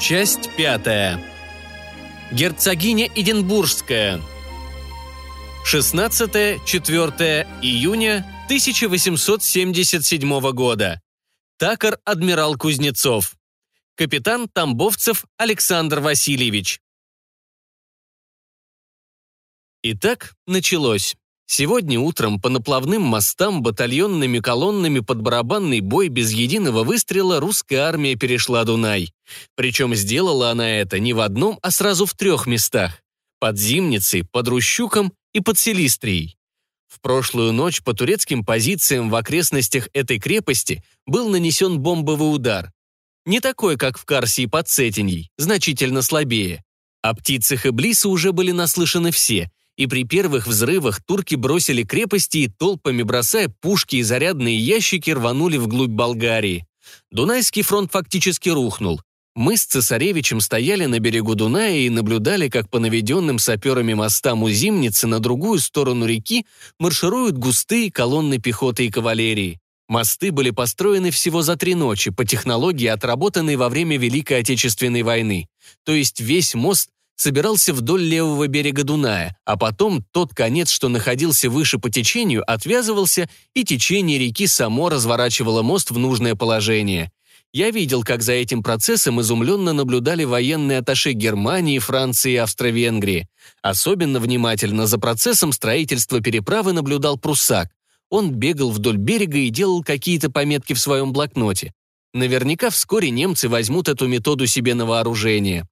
Часть пятая. Герцогиня Эдинбургская. 16-4 июня 1877 года. Такар адмирал Кузнецов. Капитан Тамбовцев Александр Васильевич. Итак, началось. Сегодня утром по наплавным мостам батальонными колоннами под барабанный бой без единого выстрела русская армия перешла Дунай. Причем сделала она это не в одном, а сразу в трех местах. Под Зимницей, под Рущуком и под Селистрией. В прошлую ночь по турецким позициям в окрестностях этой крепости был нанесен бомбовый удар. Не такой, как в Карсе и под Цетиньей, значительно слабее. О птицах и блисы уже были наслышаны все – и при первых взрывах турки бросили крепости и толпами, бросая пушки и зарядные ящики, рванули вглубь Болгарии. Дунайский фронт фактически рухнул. Мы с цесаревичем стояли на берегу Дуная и наблюдали, как по наведенным саперами мостам у Зимницы на другую сторону реки маршируют густые колонны пехоты и кавалерии. Мосты были построены всего за три ночи по технологии, отработанной во время Великой Отечественной войны. То есть весь мост собирался вдоль левого берега Дуная, а потом тот конец, что находился выше по течению, отвязывался, и течение реки само разворачивало мост в нужное положение. Я видел, как за этим процессом изумленно наблюдали военные атташе Германии, Франции и Австро-Венгрии. Особенно внимательно за процессом строительства переправы наблюдал пруссак. Он бегал вдоль берега и делал какие-то пометки в своем блокноте. Наверняка вскоре немцы возьмут эту методу себе на вооружение.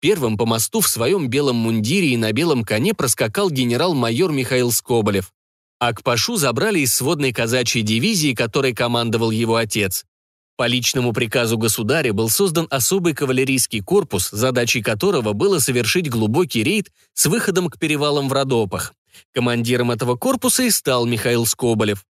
Первым по мосту в своем белом мундире и на белом коне проскакал генерал-майор Михаил Скоболев. А к Пашу забрали из сводной казачьей дивизии, которой командовал его отец. По личному приказу государя был создан особый кавалерийский корпус, задачей которого было совершить глубокий рейд с выходом к перевалам в Родопах. Командиром этого корпуса и стал Михаил Скоболев.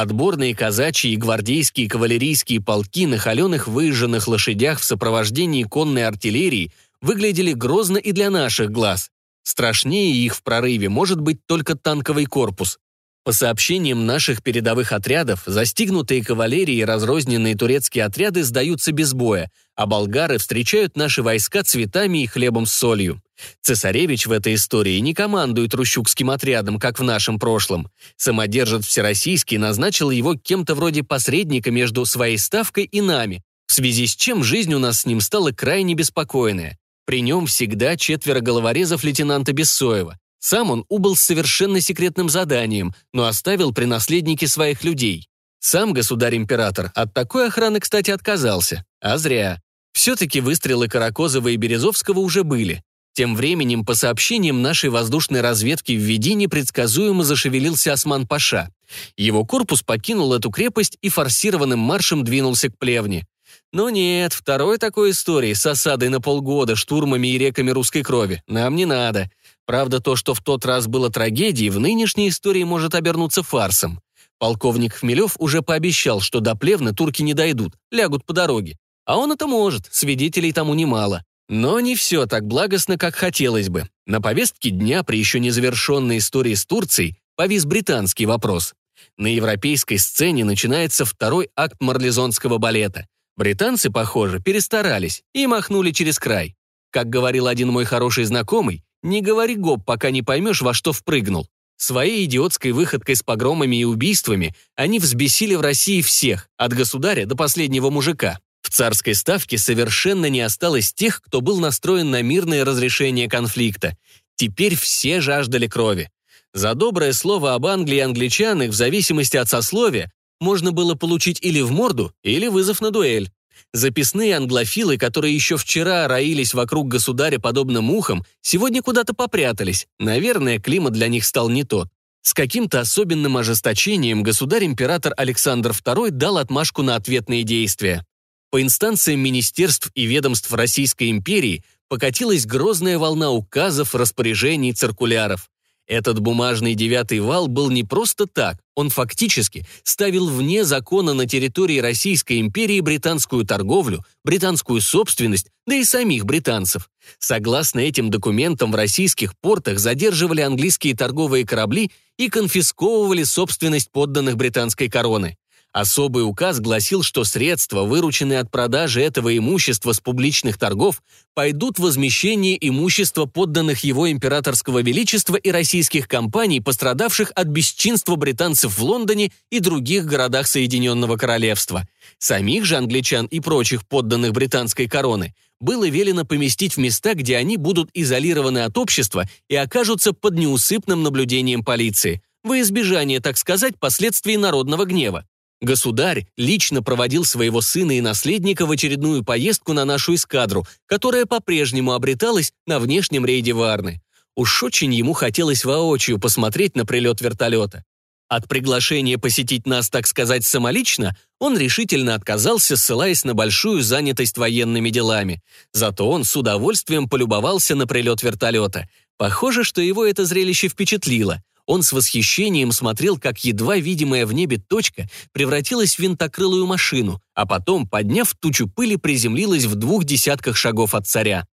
Отборные казачьи и гвардейские кавалерийские полки на холеных выезженных лошадях в сопровождении конной артиллерии выглядели грозно и для наших глаз. Страшнее их в прорыве может быть только танковый корпус. По сообщениям наших передовых отрядов, застигнутые кавалерии и разрозненные турецкие отряды сдаются без боя, а болгары встречают наши войска цветами и хлебом с солью. Цесаревич в этой истории не командует рущукским отрядом, как в нашем прошлом. Самодержец Всероссийский назначил его кем-то вроде посредника между своей ставкой и нами, в связи с чем жизнь у нас с ним стала крайне беспокойная. При нем всегда четверо головорезов лейтенанта Бессоева. Сам он убыл с совершенно секретным заданием, но оставил при наследнике своих людей. Сам государь-император от такой охраны, кстати, отказался. А зря. Все-таки выстрелы Каракозова и Березовского уже были. Тем временем, по сообщениям нашей воздушной разведки в Ведине предсказуемо зашевелился Осман-Паша. Его корпус покинул эту крепость и форсированным маршем двинулся к плевне. Но нет, второй такой истории с осадой на полгода, штурмами и реками русской крови нам не надо. Правда, то, что в тот раз было трагедией, в нынешней истории может обернуться фарсом. Полковник Хмелев уже пообещал, что до Плевны турки не дойдут, лягут по дороге. А он это может, свидетелей тому немало. Но не все так благостно, как хотелось бы. На повестке дня при еще незавершенной истории с Турцией повис британский вопрос. На европейской сцене начинается второй акт марлезонского балета. Британцы, похоже, перестарались и махнули через край. Как говорил один мой хороший знакомый, не говори гоп, пока не поймешь, во что впрыгнул. Своей идиотской выходкой с погромами и убийствами они взбесили в России всех, от государя до последнего мужика. В царской ставке совершенно не осталось тех, кто был настроен на мирное разрешение конфликта. Теперь все жаждали крови. За доброе слово об Англии и англичанах, в зависимости от сословия, можно было получить или в морду, или вызов на дуэль. Записные англофилы, которые еще вчера роились вокруг государя подобно мухам, сегодня куда-то попрятались. Наверное, климат для них стал не тот. С каким-то особенным ожесточением государь-император Александр II дал отмашку на ответные действия. По инстанциям министерств и ведомств Российской империи покатилась грозная волна указов, распоряжений, циркуляров. Этот бумажный девятый вал был не просто так, он фактически ставил вне закона на территории Российской империи британскую торговлю, британскую собственность, да и самих британцев. Согласно этим документам, в российских портах задерживали английские торговые корабли и конфисковывали собственность подданных британской короны. Особый указ гласил, что средства, вырученные от продажи этого имущества с публичных торгов, пойдут в возмещение имущества подданных его императорского величества и российских компаний, пострадавших от бесчинства британцев в Лондоне и других городах Соединенного Королевства. Самих же англичан и прочих подданных британской короны было велено поместить в места, где они будут изолированы от общества и окажутся под неусыпным наблюдением полиции, во избежание, так сказать, последствий народного гнева. Государь лично проводил своего сына и наследника в очередную поездку на нашу эскадру, которая по-прежнему обреталась на внешнем рейде Варны. Уж очень ему хотелось воочию посмотреть на прилет вертолета. От приглашения посетить нас, так сказать, самолично, он решительно отказался, ссылаясь на большую занятость военными делами. Зато он с удовольствием полюбовался на прилет вертолета. Похоже, что его это зрелище впечатлило. Он с восхищением смотрел, как едва видимая в небе точка превратилась в винтокрылую машину, а потом, подняв тучу пыли, приземлилась в двух десятках шагов от царя.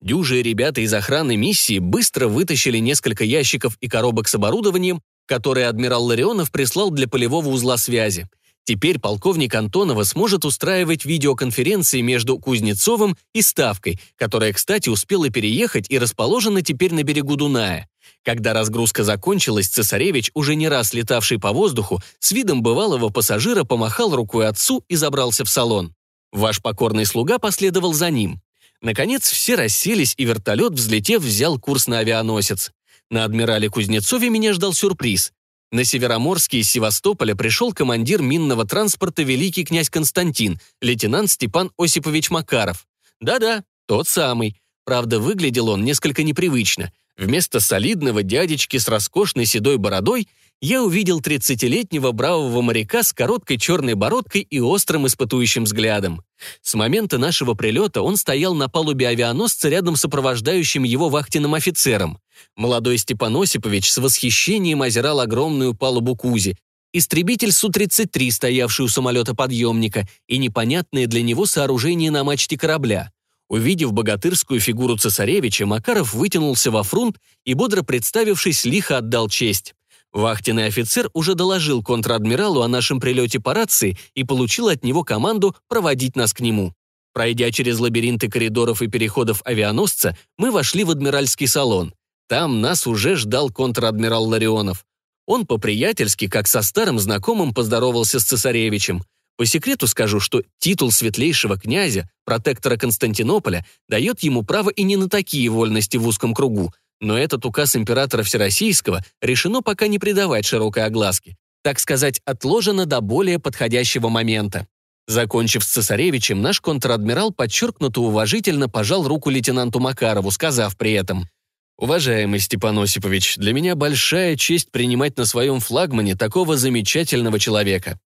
Дюжие ребята из охраны миссии быстро вытащили несколько ящиков и коробок с оборудованием, которые адмирал Ларионов прислал для полевого узла связи. Теперь полковник Антонова сможет устраивать видеоконференции между Кузнецовым и Ставкой, которая, кстати, успела переехать и расположена теперь на берегу Дуная. Когда разгрузка закончилась, цесаревич, уже не раз летавший по воздуху, с видом бывалого пассажира помахал рукой отцу и забрался в салон. Ваш покорный слуга последовал за ним. Наконец, все расселись, и вертолет, взлетев, взял курс на авианосец. На адмирале Кузнецове меня ждал сюрприз. На Североморске из Севастополя пришел командир минного транспорта великий князь Константин, лейтенант Степан Осипович Макаров. Да-да, тот самый. Правда, выглядел он несколько непривычно. Вместо солидного дядечки с роскошной седой бородой я увидел 30-летнего бравого моряка с короткой черной бородкой и острым испытующим взглядом. С момента нашего прилета он стоял на палубе авианосца рядом с сопровождающим его вахтенным офицером. Молодой Степан Осипович с восхищением озирал огромную палубу Кузи, истребитель Су-33, стоявший у самолета подъемника, и непонятные для него сооружения на мачте корабля. Увидев богатырскую фигуру цесаревича, Макаров вытянулся во фрунт и, бодро представившись, лихо отдал честь. Вахтенный офицер уже доложил контр-адмиралу о нашем прилете по рации и получил от него команду проводить нас к нему. Пройдя через лабиринты коридоров и переходов авианосца, мы вошли в адмиральский салон. Там нас уже ждал контр-адмирал Ларионов. Он по-приятельски, как со старым знакомым, поздоровался с цесаревичем. По секрету скажу, что титул светлейшего князя, протектора Константинополя, дает ему право и не на такие вольности в узком кругу, но этот указ императора Всероссийского решено пока не придавать широкой огласке. Так сказать, отложено до более подходящего момента. Закончив с цесаревичем, наш контр-адмирал подчеркнуто уважительно пожал руку лейтенанту Макарову, сказав при этом «Уважаемый Степан Осипович, для меня большая честь принимать на своем флагмане такого замечательного человека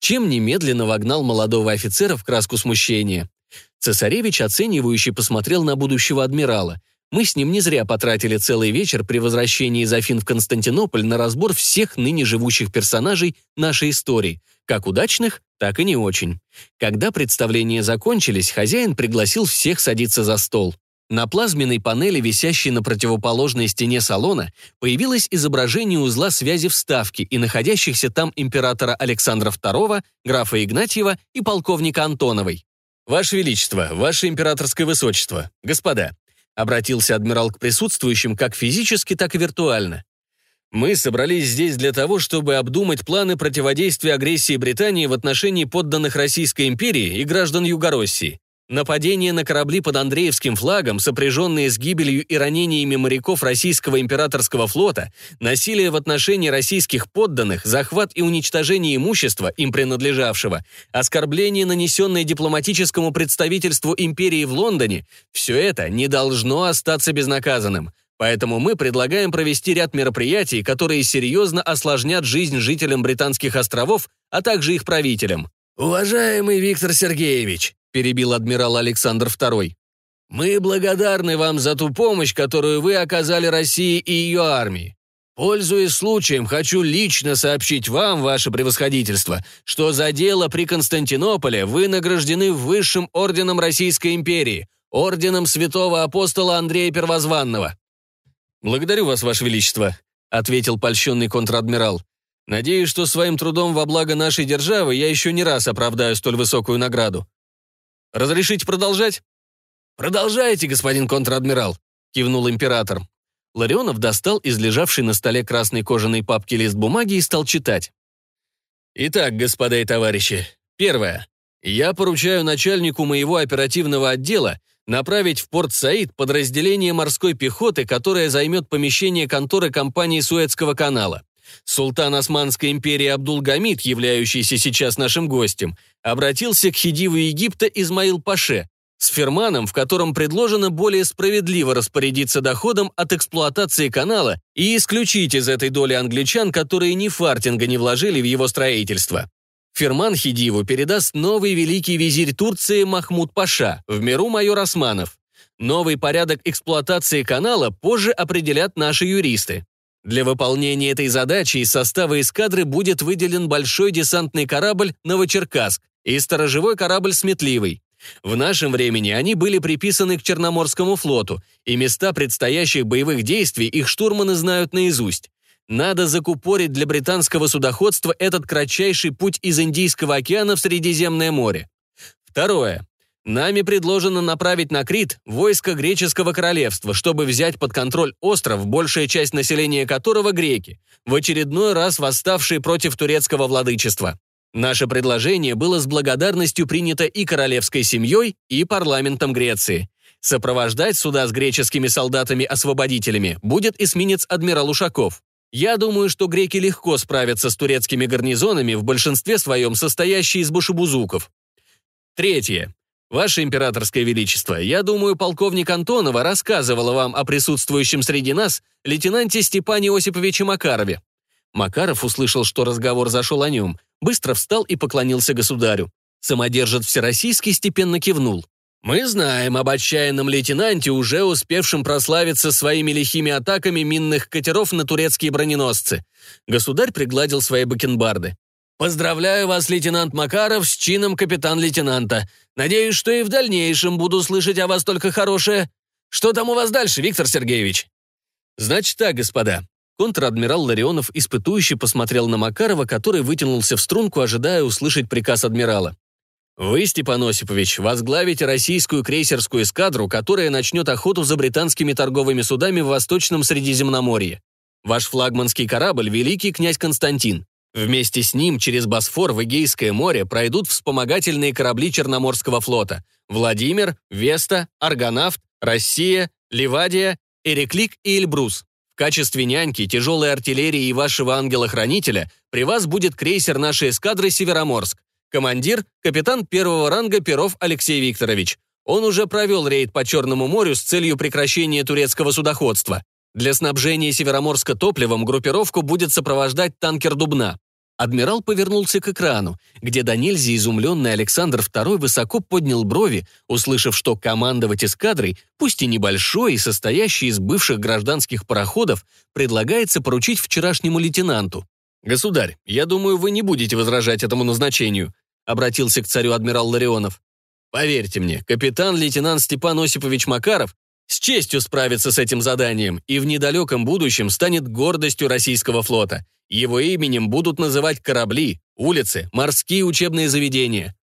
чем немедленно вогнал молодого офицера в краску смущения. Цесаревич оценивающе посмотрел на будущего адмирала. Мы с ним не зря потратили целый вечер при возвращении из Афин в Константинополь на разбор всех ныне живущих персонажей нашей истории, как удачных, так и не очень. Когда представления закончились, хозяин пригласил всех садиться за стол. На плазменной панели, висящей на противоположной стене салона, появилось изображение узла связи вставки и находящихся там императора Александра II, графа Игнатьева и полковника Антоновой. «Ваше Величество, Ваше Императорское Высочество, господа», обратился адмирал к присутствующим как физически, так и виртуально. «Мы собрались здесь для того, чтобы обдумать планы противодействия агрессии Британии в отношении подданных Российской империи и граждан Югороссии. Нападения на корабли под Андреевским флагом, сопряженные с гибелью и ранениями моряков российского императорского флота, насилие в отношении российских подданных, захват и уничтожение имущества, им принадлежавшего, оскорбление, нанесенное дипломатическому представительству империи в Лондоне – все это не должно остаться безнаказанным. Поэтому мы предлагаем провести ряд мероприятий, которые серьезно осложнят жизнь жителям Британских островов, а также их правителям. «Уважаемый Виктор Сергеевич», перебил адмирал Александр II. «Мы благодарны вам за ту помощь, которую вы оказали России и ее армии. Пользуясь случаем, хочу лично сообщить вам, ваше превосходительство, что за дело при Константинополе вы награждены высшим орденом Российской империи, орденом святого апостола Андрея Первозванного». «Благодарю вас, ваше величество», — ответил польщенный контр-адмирал. Надеюсь, что своим трудом во благо нашей державы я еще не раз оправдаю столь высокую награду. Разрешите продолжать? Продолжайте, господин контр-адмирал, кивнул император. Ларионов достал из лежавшей на столе красной кожаной папки лист бумаги и стал читать. Итак, господа и товарищи, первое. Я поручаю начальнику моего оперативного отдела направить в порт Саид подразделение морской пехоты, которое займет помещение конторы компании Суэцкого канала. Султан Османской империи Абдулгамид, являющийся сейчас нашим гостем, обратился к хидиву Египта Измаил Паше с ферманом, в котором предложено более справедливо распорядиться доходом от эксплуатации канала и исключить из этой доли англичан, которые ни фартинга не вложили в его строительство. Ферман Хидиву передаст новый великий визирь Турции Махмуд Паша, в миру майор Османов. Новый порядок эксплуатации канала позже определят наши юристы. Для выполнения этой задачи из состава эскадры будет выделен большой десантный корабль «Новочеркасск» и сторожевой корабль «Сметливый». В нашем времени они были приписаны к Черноморскому флоту, и места предстоящих боевых действий их штурманы знают наизусть. Надо закупорить для британского судоходства этот кратчайший путь из Индийского океана в Средиземное море. Второе. Нами предложено направить на Крит войско греческого королевства, чтобы взять под контроль остров, большая часть населения которого греки, в очередной раз восставшие против турецкого владычества. Наше предложение было с благодарностью принято и королевской семьей, и парламентом Греции. Сопровождать суда с греческими солдатами-освободителями будет эсминец адмирал Ушаков. Я думаю, что греки легко справятся с турецкими гарнизонами, в большинстве своем состоящие из башебузуков. Третье. Ваше императорское величество, я думаю, полковник Антонова рассказывала вам о присутствующем среди нас лейтенанте Степане Осиповиче Макарове. Макаров услышал, что разговор зашел о нем, быстро встал и поклонился государю. Самодержец Всероссийский степенно кивнул. Мы знаем об отчаянном лейтенанте, уже успевшем прославиться своими лихими атаками минных катеров на турецкие броненосцы. Государь пригладил свои бакенбарды. «Поздравляю вас, лейтенант Макаров, с чином капитан-лейтенанта. Надеюсь, что и в дальнейшем буду слышать о вас только хорошее. Что там у вас дальше, Виктор Сергеевич?» «Значит так, господа». Контр-адмирал Ларионов испытующе посмотрел на Макарова, который вытянулся в струнку, ожидая услышать приказ адмирала. Вы, Степан Осипович, возглавите российскую крейсерскую эскадру, которая начнет охоту за британскими торговыми судами в Восточном Средиземноморье. Ваш флагманский корабль – Великий князь Константин. Вместе с ним через Босфор в Эгейское море пройдут вспомогательные корабли Черноморского флота – Владимир, Веста, Аргонавт, Россия, Ливадия, Эреклик и Эльбрус. В качестве няньки, тяжелой артиллерии и вашего ангела-хранителя при вас будет крейсер нашей эскадры «Североморск». Командир – капитан первого ранга Перов Алексей Викторович. Он уже провел рейд по Черному морю с целью прекращения турецкого судоходства. Для снабжения Североморска топливом группировку будет сопровождать танкер «Дубна». Адмирал повернулся к экрану, где до изумленный Александр II высоко поднял брови, услышав, что командовать эскадрой, пусть и небольшой и состоящей из бывших гражданских пароходов, предлагается поручить вчерашнему лейтенанту. «Государь, я думаю, вы не будете возражать этому назначению», обратился к царю адмирал Ларионов. «Поверьте мне, капитан-лейтенант Степан Осипович Макаров с честью справится с этим заданием и в недалеком будущем станет гордостью российского флота. Его именем будут называть корабли, улицы, морские учебные заведения».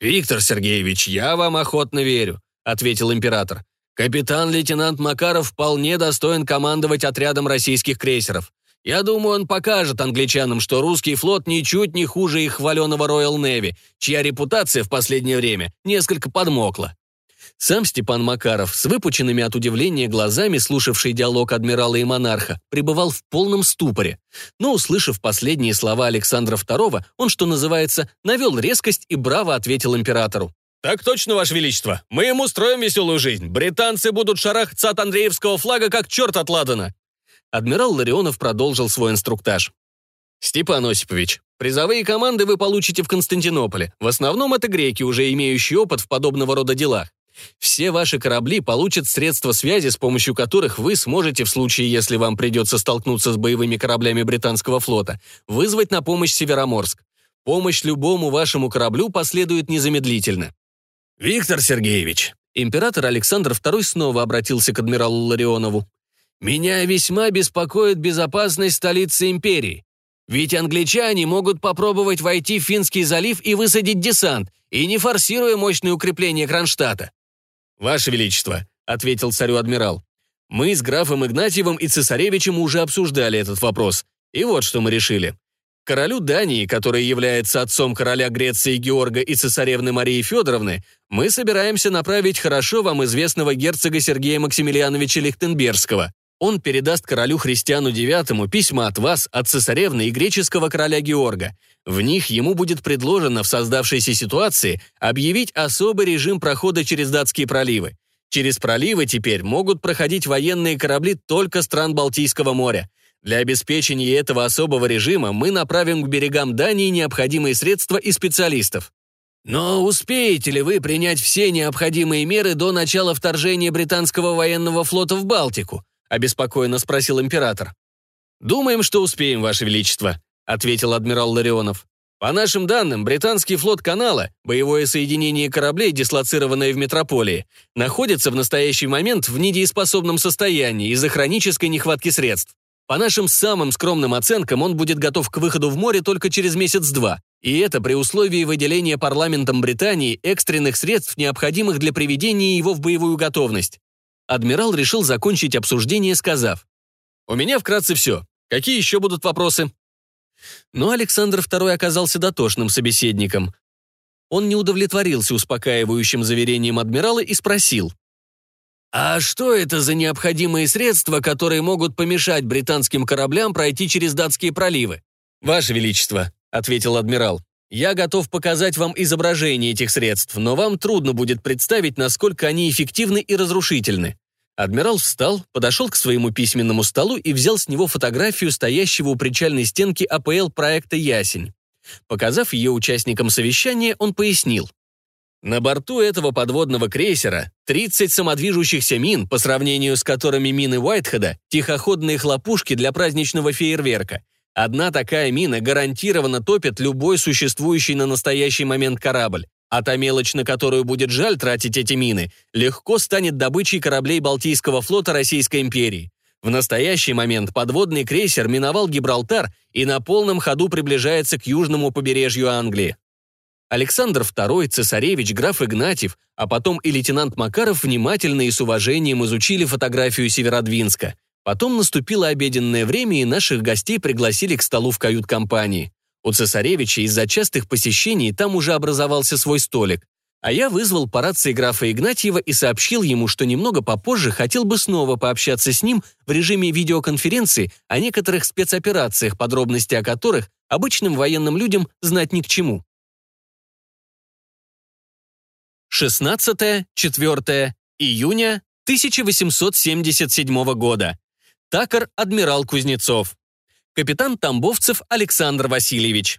«Виктор Сергеевич, я вам охотно верю», — ответил император. «Капитан-лейтенант Макаров вполне достоин командовать отрядом российских крейсеров. Я думаю, он покажет англичанам, что русский флот ничуть не хуже их хваленого Royal Navy, чья репутация в последнее время несколько подмокла. Сам Степан Макаров, с выпученными от удивления глазами, слушавший диалог адмирала и монарха, пребывал в полном ступоре. Но, услышав последние слова Александра II, он, что называется, навел резкость и браво ответил императору. «Так точно, Ваше Величество. Мы ему строим веселую жизнь. Британцы будут шарахаться от Андреевского флага, как черт от Ладана адмирал Ларионов продолжил свой инструктаж. «Степан Осипович, призовые команды вы получите в Константинополе. В основном это греки, уже имеющие опыт в подобного рода делах. Все ваши корабли получат средства связи, с помощью которых вы сможете, в случае, если вам придется столкнуться с боевыми кораблями британского флота, вызвать на помощь Североморск. Помощь любому вашему кораблю последует незамедлительно. Виктор Сергеевич, император Александр II снова обратился к адмиралу Ларионову. Меня весьма беспокоит безопасность столицы империи. Ведь англичане могут попробовать войти в Финский залив и высадить десант, и не форсируя мощные укрепления Кронштадта. «Ваше Величество», — ответил царю адмирал, «мы с графом Игнатьевым и цесаревичем уже обсуждали этот вопрос, и вот что мы решили. Королю Дании, который является отцом короля Греции Георга и цесаревны Марии Федоровны, мы собираемся направить хорошо вам известного герцога Сергея Максимилиановича Лихтенбергского. Он передаст королю Христиану IX письма от вас, от цесаревны и греческого короля Георга. В них ему будет предложено в создавшейся ситуации объявить особый режим прохода через датские проливы. Через проливы теперь могут проходить военные корабли только стран Балтийского моря. Для обеспечения этого особого режима мы направим к берегам Дании необходимые средства и специалистов. Но успеете ли вы принять все необходимые меры до начала вторжения британского военного флота в Балтику? Обеспокоенно спросил император. «Думаем, что успеем, Ваше Величество», — ответил адмирал Ларионов. По нашим данным, британский флот канала, боевое соединение кораблей, дислоцированное в метрополии, находится в настоящий момент в недееспособном состоянии из-за хронической нехватки средств. По нашим самым скромным оценкам, он будет готов к выходу в море только через месяц-два, и это при условии выделения парламентом Британии экстренных средств, необходимых для приведения его в боевую готовность. Адмирал решил закончить обсуждение, сказав, «У меня вкратце все. Какие еще будут вопросы?» Но Александр II оказался дотошным собеседником. Он не удовлетворился успокаивающим заверением адмирала и спросил, а что это за необходимые средства, которые могут помешать британским кораблям пройти через датские проливы? Ваше Величество, ответил адмирал, я готов показать вам изображение этих средств, но вам трудно будет представить, насколько они эффективны и разрушительны. Адмирал встал, подошел к своему письменному столу и взял с него фотографию стоящего у причальной стенки АПЛ проекта «Ясень». Показав ее участникам совещания, он пояснил. На борту этого подводного крейсера 30 самодвижущихся мин, по сравнению с которыми мины Уайтхеда – тихоходные хлопушки для праздничного фейерверка. Одна такая мина гарантированно топит любой существующий на настоящий момент корабль. А та мелочь, на которую будет жаль тратить эти мины, легко станет добычей кораблей Балтийского флота Российской империи. В настоящий момент подводный крейсер миновал Гибралтар и на полном ходу приближается к южному побережью Англии. Александр II, цесаревич, граф Игнатьев, а потом и лейтенант Макаров внимательно и с уважением изучили фотографию Северодвинска. Потом наступило обеденное время, и наших гостей пригласили к столу в кают-компании. У цесаревича из-за частых посещений там уже образовался свой столик. А я вызвал по рации графа Игнатьева и сообщил ему, что немного попозже хотел бы снова пообщаться с ним в режиме видеоконференции о некоторых спецоперациях, подробности о которых обычным военным людям знать ни к чему. 16-4 июня 1877 года. Такар адмирал Кузнецов. Капитан Тамбовцев Александр Васильевич.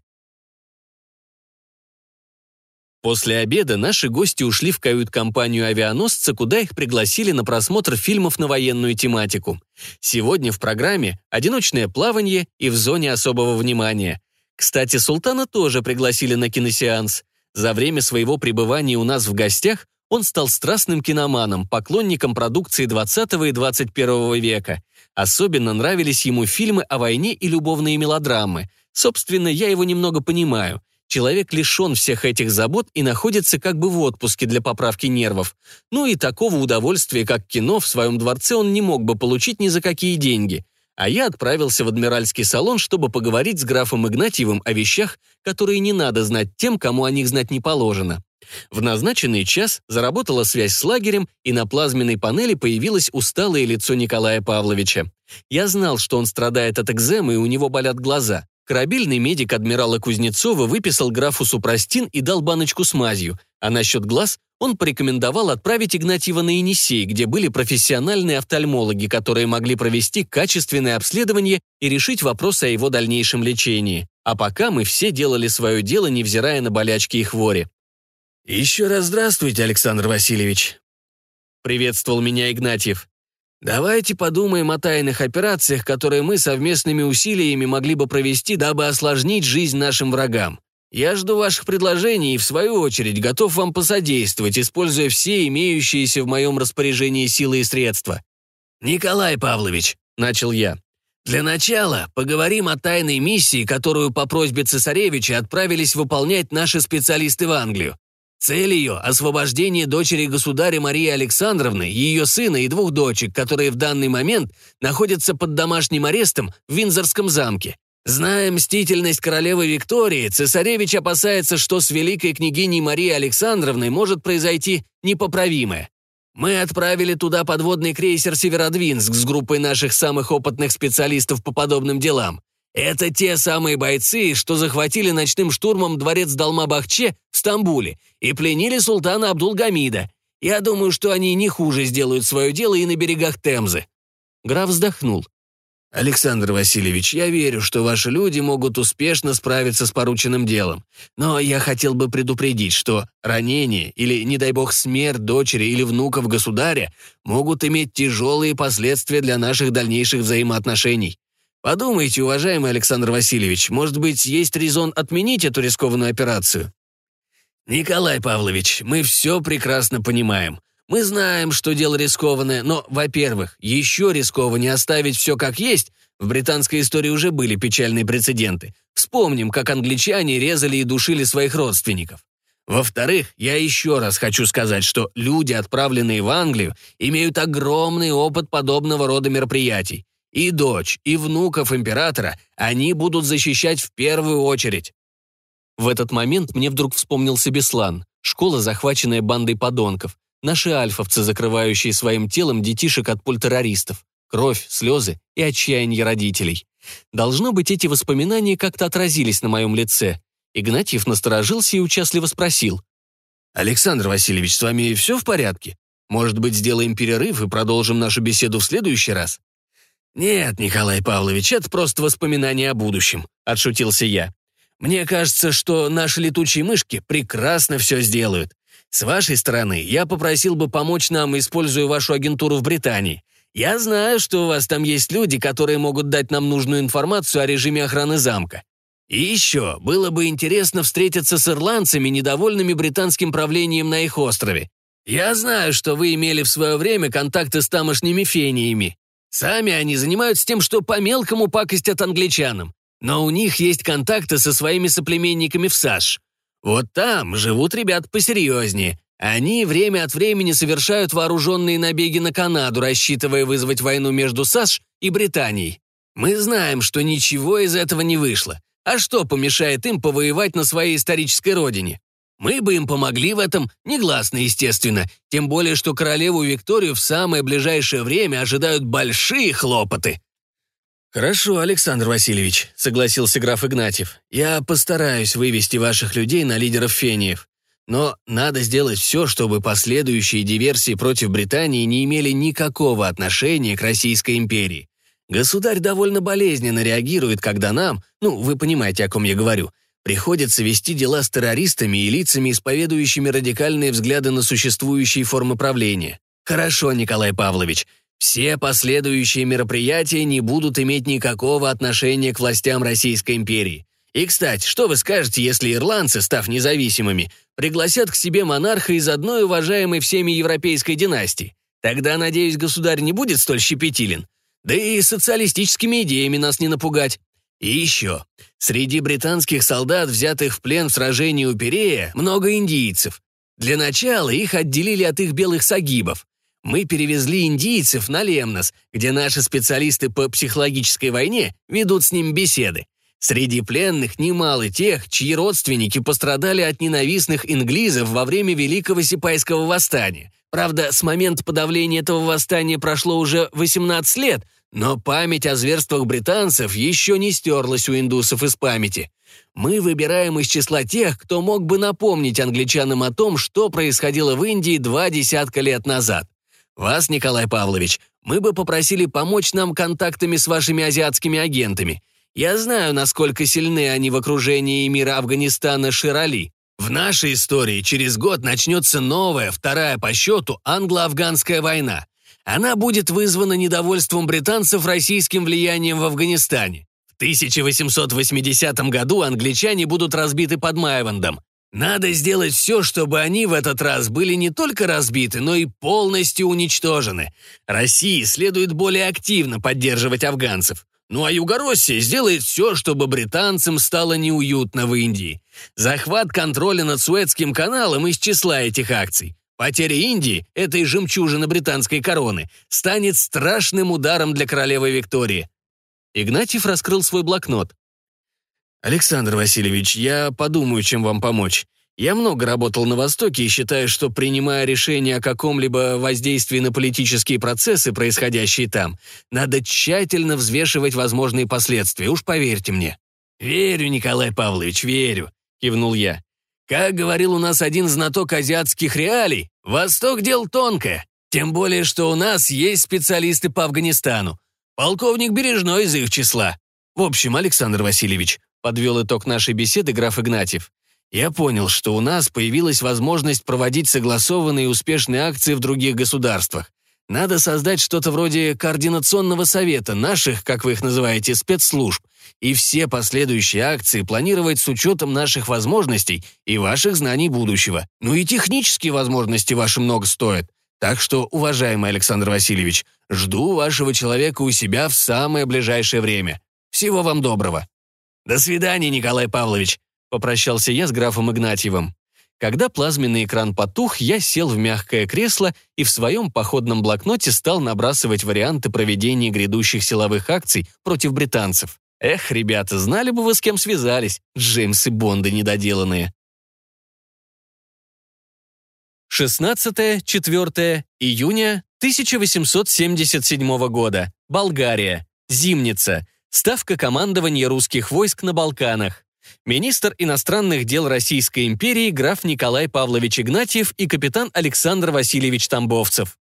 После обеда наши гости ушли в кают-компанию авианосца, куда их пригласили на просмотр фильмов на военную тематику. Сегодня в программе «Одиночное плавание» и «В зоне особого внимания». Кстати, Султана тоже пригласили на киносеанс. За время своего пребывания у нас в гостях он стал страстным киноманом, поклонником продукции 20 и 21 века. Особенно нравились ему фильмы о войне и любовные мелодрамы. Собственно, я его немного понимаю. Человек лишен всех этих забот и находится как бы в отпуске для поправки нервов. Ну и такого удовольствия, как кино, в своем дворце он не мог бы получить ни за какие деньги а я отправился в адмиральский салон, чтобы поговорить с графом Игнатьевым о вещах, которые не надо знать тем, кому о них знать не положено. В назначенный час заработала связь с лагерем, и на плазменной панели появилось усталое лицо Николая Павловича. Я знал, что он страдает от экземы, и у него болят глаза. Корабельный медик адмирала Кузнецова выписал графу супрастин и дал баночку с мазью, а насчет глаз он порекомендовал отправить Игнатьева на Енисей, где были профессиональные офтальмологи, которые могли провести качественное обследование и решить вопрос о его дальнейшем лечении. А пока мы все делали свое дело, невзирая на болячки и хвори. «Еще раз здравствуйте, Александр Васильевич», — приветствовал меня Игнатьев. «Давайте подумаем о тайных операциях, которые мы совместными усилиями могли бы провести, дабы осложнить жизнь нашим врагам. Я жду ваших предложений и, в свою очередь, готов вам посодействовать, используя все имеющиеся в моем распоряжении силы и средства. «Николай Павлович», — начал я, Для начала поговорим о тайной миссии, которую по просьбе цесаревича отправились выполнять наши специалисты в Англию. Цель ее – освобождение дочери государя Марии Александровны, ее сына и двух дочек, которые в данный момент находятся под домашним арестом в Винзорском замке. Зная мстительность королевы Виктории, цесаревич опасается, что с великой княгиней Марией Александровной может произойти непоправимое. Мы отправили туда подводный крейсер «Северодвинск» с группой наших самых опытных специалистов по подобным делам. Это те самые бойцы, что захватили ночным штурмом дворец Далма-Бахче в Стамбуле и пленили султана Абдулгамида. Я думаю, что они не хуже сделают свое дело и на берегах Темзы». Граф вздохнул. «Александр Васильевич, я верю, что ваши люди могут успешно справиться с порученным делом. Но я хотел бы предупредить, что ранение или, не дай бог, смерть дочери или внуков государя могут иметь тяжелые последствия для наших дальнейших взаимоотношений. Подумайте, уважаемый Александр Васильевич, может быть, есть резон отменить эту рискованную операцию? Николай Павлович, мы все прекрасно понимаем. Мы знаем, что дело рискованное, но, во-первых, еще рискованнее оставить все как есть. В британской истории уже были печальные прецеденты. Вспомним, как англичане резали и душили своих родственников. Во-вторых, я еще раз хочу сказать, что люди, отправленные в Англию, имеют огромный опыт подобного рода мероприятий. И дочь, и внуков императора они будут защищать в первую очередь. В этот момент мне вдруг вспомнился Беслан, школа, захваченная бандой подонков, наши альфовцы, закрывающие своим телом детишек от пуль террористов, кровь, слезы и отчаяние родителей. Должно быть, эти воспоминания как-то отразились на моем лице. Игнатьев насторожился и участливо спросил. «Александр Васильевич, с вами все в порядке? Может быть, сделаем перерыв и продолжим нашу беседу в следующий раз?» «Нет, Николай Павлович, это просто воспоминания о будущем», — отшутился я. «Мне кажется, что наши летучие мышки прекрасно все сделают. С вашей стороны, я попросил бы помочь нам, используя вашу агентуру в Британии. Я знаю, что у вас там есть люди, которые могут дать нам нужную информацию о режиме охраны замка. И еще, было бы интересно встретиться с ирландцами, недовольными британским правлением на их острове. Я знаю, что вы имели в свое время контакты с тамошними фениями. Сами они занимаются тем, что по-мелкому пакостят англичанам. Но у них есть контакты со своими соплеменниками в САШ. Вот там живут ребят посерьезнее. Они время от времени совершают вооруженные набеги на Канаду, рассчитывая вызвать войну между САШ и Британией. Мы знаем, что ничего из этого не вышло. А что помешает им повоевать на своей исторической родине? Мы бы им помогли в этом, негласно, естественно, тем более, что королеву Викторию в самое ближайшее время ожидают большие хлопоты». «Хорошо, Александр Васильевич», — согласился граф Игнатьев. «Я постараюсь вывести ваших людей на лидеров фениев. Но надо сделать все, чтобы последующие диверсии против Британии не имели никакого отношения к Российской империи. Государь довольно болезненно реагирует, когда нам, ну, вы понимаете, о ком я говорю, приходится вести дела с террористами и лицами, исповедующими радикальные взгляды на существующие формы правления. Хорошо, Николай Павлович, все последующие мероприятия не будут иметь никакого отношения к властям Российской империи. И, кстати, что вы скажете, если ирландцы, став независимыми, пригласят к себе монарха из одной уважаемой всеми европейской династии? Тогда, надеюсь, государь не будет столь щепетилен. Да и социалистическими идеями нас не напугать. И еще. Среди британских солдат, взятых в плен в сражении у Перея, много индийцев. Для начала их отделили от их белых сагибов. Мы перевезли индийцев на Лемнос, где наши специалисты по психологической войне ведут с ним беседы. Среди пленных немало тех, чьи родственники пострадали от ненавистных инглизов во время Великого Сипайского восстания. Правда, с момента подавления этого восстания прошло уже 18 лет – но память о зверствах британцев еще не стерлась у индусов из памяти. Мы выбираем из числа тех, кто мог бы напомнить англичанам о том, что происходило в Индии два десятка лет назад. Вас, Николай Павлович, мы бы попросили помочь нам контактами с вашими азиатскими агентами. Я знаю, насколько сильны они в окружении мира Афганистана Ширали. В нашей истории через год начнется новая, вторая по счету, англо-афганская война. Она будет вызвана недовольством британцев российским влиянием в Афганистане. В 1880 году англичане будут разбиты под Майвандом. Надо сделать все, чтобы они в этот раз были не только разбиты, но и полностью уничтожены. России следует более активно поддерживать афганцев. Ну а Югороссия сделает все, чтобы британцам стало неуютно в Индии. Захват контроля над Суэцким каналом из числа этих акций. Потеря Индии, этой жемчужины британской короны, станет страшным ударом для королевы Виктории. Игнатьев раскрыл свой блокнот. «Александр Васильевич, я подумаю, чем вам помочь. Я много работал на Востоке и считаю, что, принимая решение о каком-либо воздействии на политические процессы, происходящие там, надо тщательно взвешивать возможные последствия, уж поверьте мне». «Верю, Николай Павлович, верю», — кивнул я. «Как говорил у нас один знаток азиатских реалий, Восток дел тонкое, тем более, что у нас есть специалисты по Афганистану. Полковник Бережной из их числа. В общем, Александр Васильевич, подвел итог нашей беседы граф Игнатьев, я понял, что у нас появилась возможность проводить согласованные и успешные акции в других государствах. Надо создать что-то вроде координационного совета наших, как вы их называете, спецслужб, и все последующие акции планировать с учетом наших возможностей и ваших знаний будущего. Ну и технические возможности ваши много стоят. Так что, уважаемый Александр Васильевич, жду вашего человека у себя в самое ближайшее время. Всего вам доброго. До свидания, Николай Павлович. Попрощался я с графом Игнатьевым. Когда плазменный экран потух, я сел в мягкое кресло и в своем походном блокноте стал набрасывать варианты проведения грядущих силовых акций против британцев. Эх, ребята, знали бы вы, с кем связались, Джеймс и Бонды недоделанные. 16-4 июня 1877 года. Болгария. Зимница. Ставка командования русских войск на Балканах министр иностранных дел Российской империи граф Николай Павлович Игнатьев и капитан Александр Васильевич Тамбовцев.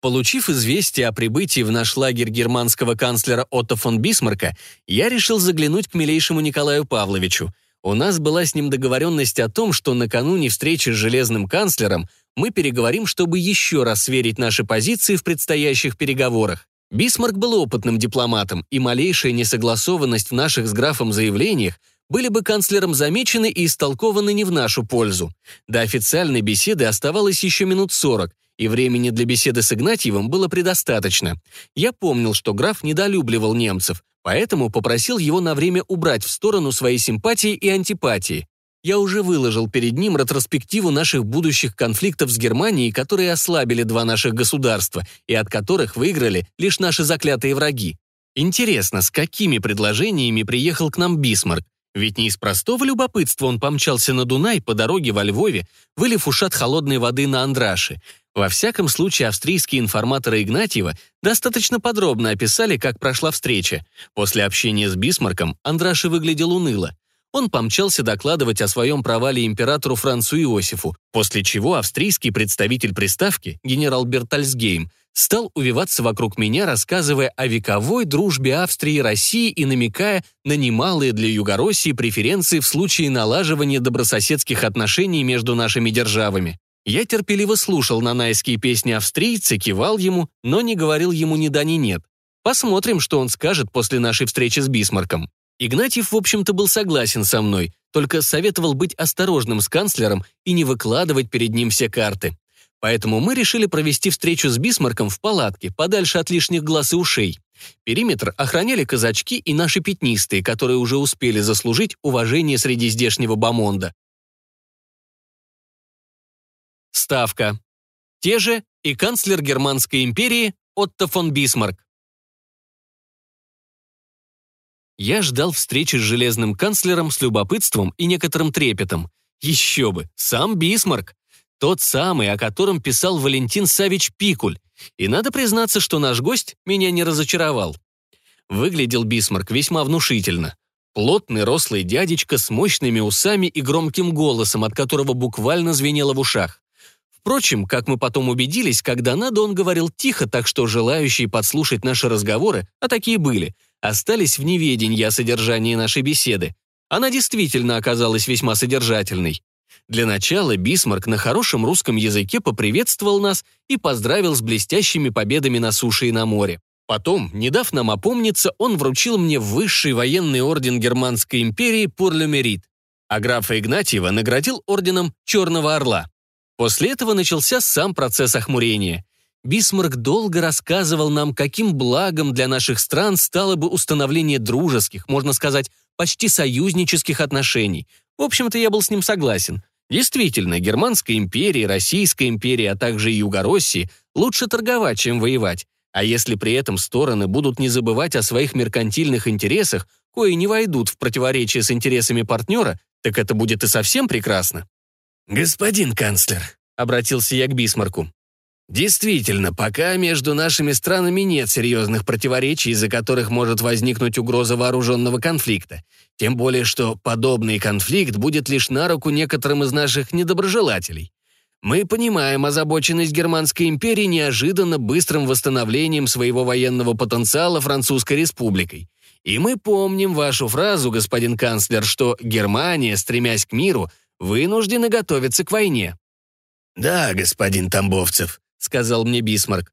Получив известие о прибытии в наш лагерь германского канцлера Отто фон Бисмарка, я решил заглянуть к милейшему Николаю Павловичу. У нас была с ним договоренность о том, что накануне встречи с железным канцлером мы переговорим, чтобы еще раз сверить наши позиции в предстоящих переговорах. Бисмарк был опытным дипломатом, и малейшая несогласованность в наших с графом заявлениях были бы канцлером замечены и истолкованы не в нашу пользу. До официальной беседы оставалось еще минут сорок, и времени для беседы с Игнатьевым было предостаточно. Я помнил, что граф недолюбливал немцев, поэтому попросил его на время убрать в сторону свои симпатии и антипатии. Я уже выложил перед ним ретроспективу наших будущих конфликтов с Германией, которые ослабили два наших государства и от которых выиграли лишь наши заклятые враги. Интересно, с какими предложениями приехал к нам Бисмарк? Ведь не из простого любопытства он помчался на Дунай по дороге во Львове, вылив ушат холодной воды на Андраши. Во всяком случае, австрийские информаторы Игнатьева достаточно подробно описали, как прошла встреча. После общения с Бисмарком Андраши выглядел уныло он помчался докладывать о своем провале императору Францу Иосифу, после чего австрийский представитель приставки, генерал Бертальсгейм, стал увиваться вокруг меня, рассказывая о вековой дружбе Австрии и России и намекая на немалые для Югороссии преференции в случае налаживания добрососедских отношений между нашими державами. Я терпеливо слушал нанайские песни австрийца, кивал ему, но не говорил ему ни да, ни нет. Посмотрим, что он скажет после нашей встречи с Бисмарком. Игнатьев, в общем-то, был согласен со мной, только советовал быть осторожным с канцлером и не выкладывать перед ним все карты. Поэтому мы решили провести встречу с Бисмарком в палатке, подальше от лишних глаз и ушей. Периметр охраняли казачки и наши пятнистые, которые уже успели заслужить уважение среди здешнего бомонда. Ставка. Те же и канцлер Германской империи Отто фон Бисмарк. Я ждал встречи с железным канцлером с любопытством и некоторым трепетом. Еще бы, сам Бисмарк. Тот самый, о котором писал Валентин Саввич Пикуль. И надо признаться, что наш гость меня не разочаровал. Выглядел Бисмарк весьма внушительно. Плотный рослый дядечка с мощными усами и громким голосом, от которого буквально звенело в ушах. Впрочем, как мы потом убедились, когда надо, он говорил тихо, так что желающие подслушать наши разговоры, а такие были – остались в неведении о содержании нашей беседы. Она действительно оказалась весьма содержательной. Для начала Бисмарк на хорошем русском языке поприветствовал нас и поздравил с блестящими победами на суше и на море. Потом, не дав нам опомниться, он вручил мне высший военный орден Германской империи Pour le Mérite, а графа Игнатьева наградил орденом Черного Орла. После этого начался сам процесс охмурения. Бисмарк долго рассказывал нам, каким благом для наших стран стало бы установление дружеских, можно сказать, почти союзнических отношений. В общем-то, я был с ним согласен. Действительно, Германская империя, Российская империя, а также и Югороссии лучше торговать, чем воевать. А если при этом стороны будут не забывать о своих меркантильных интересах, кои не войдут в противоречие с интересами партнера, так это будет и совсем прекрасно. «Господин канцлер», — обратился я к Бисмарку, Действительно, пока между нашими странами нет серьезных противоречий, из-за которых может возникнуть угроза вооруженного конфликта. Тем более, что подобный конфликт будет лишь на руку некоторым из наших недоброжелателей. Мы понимаем озабоченность Германской империи неожиданно быстрым восстановлением своего военного потенциала Французской республикой. И мы помним вашу фразу, господин канцлер, что Германия, стремясь к миру, вынуждена готовиться к войне. «Да, господин Тамбовцев», — сказал мне Бисмарк.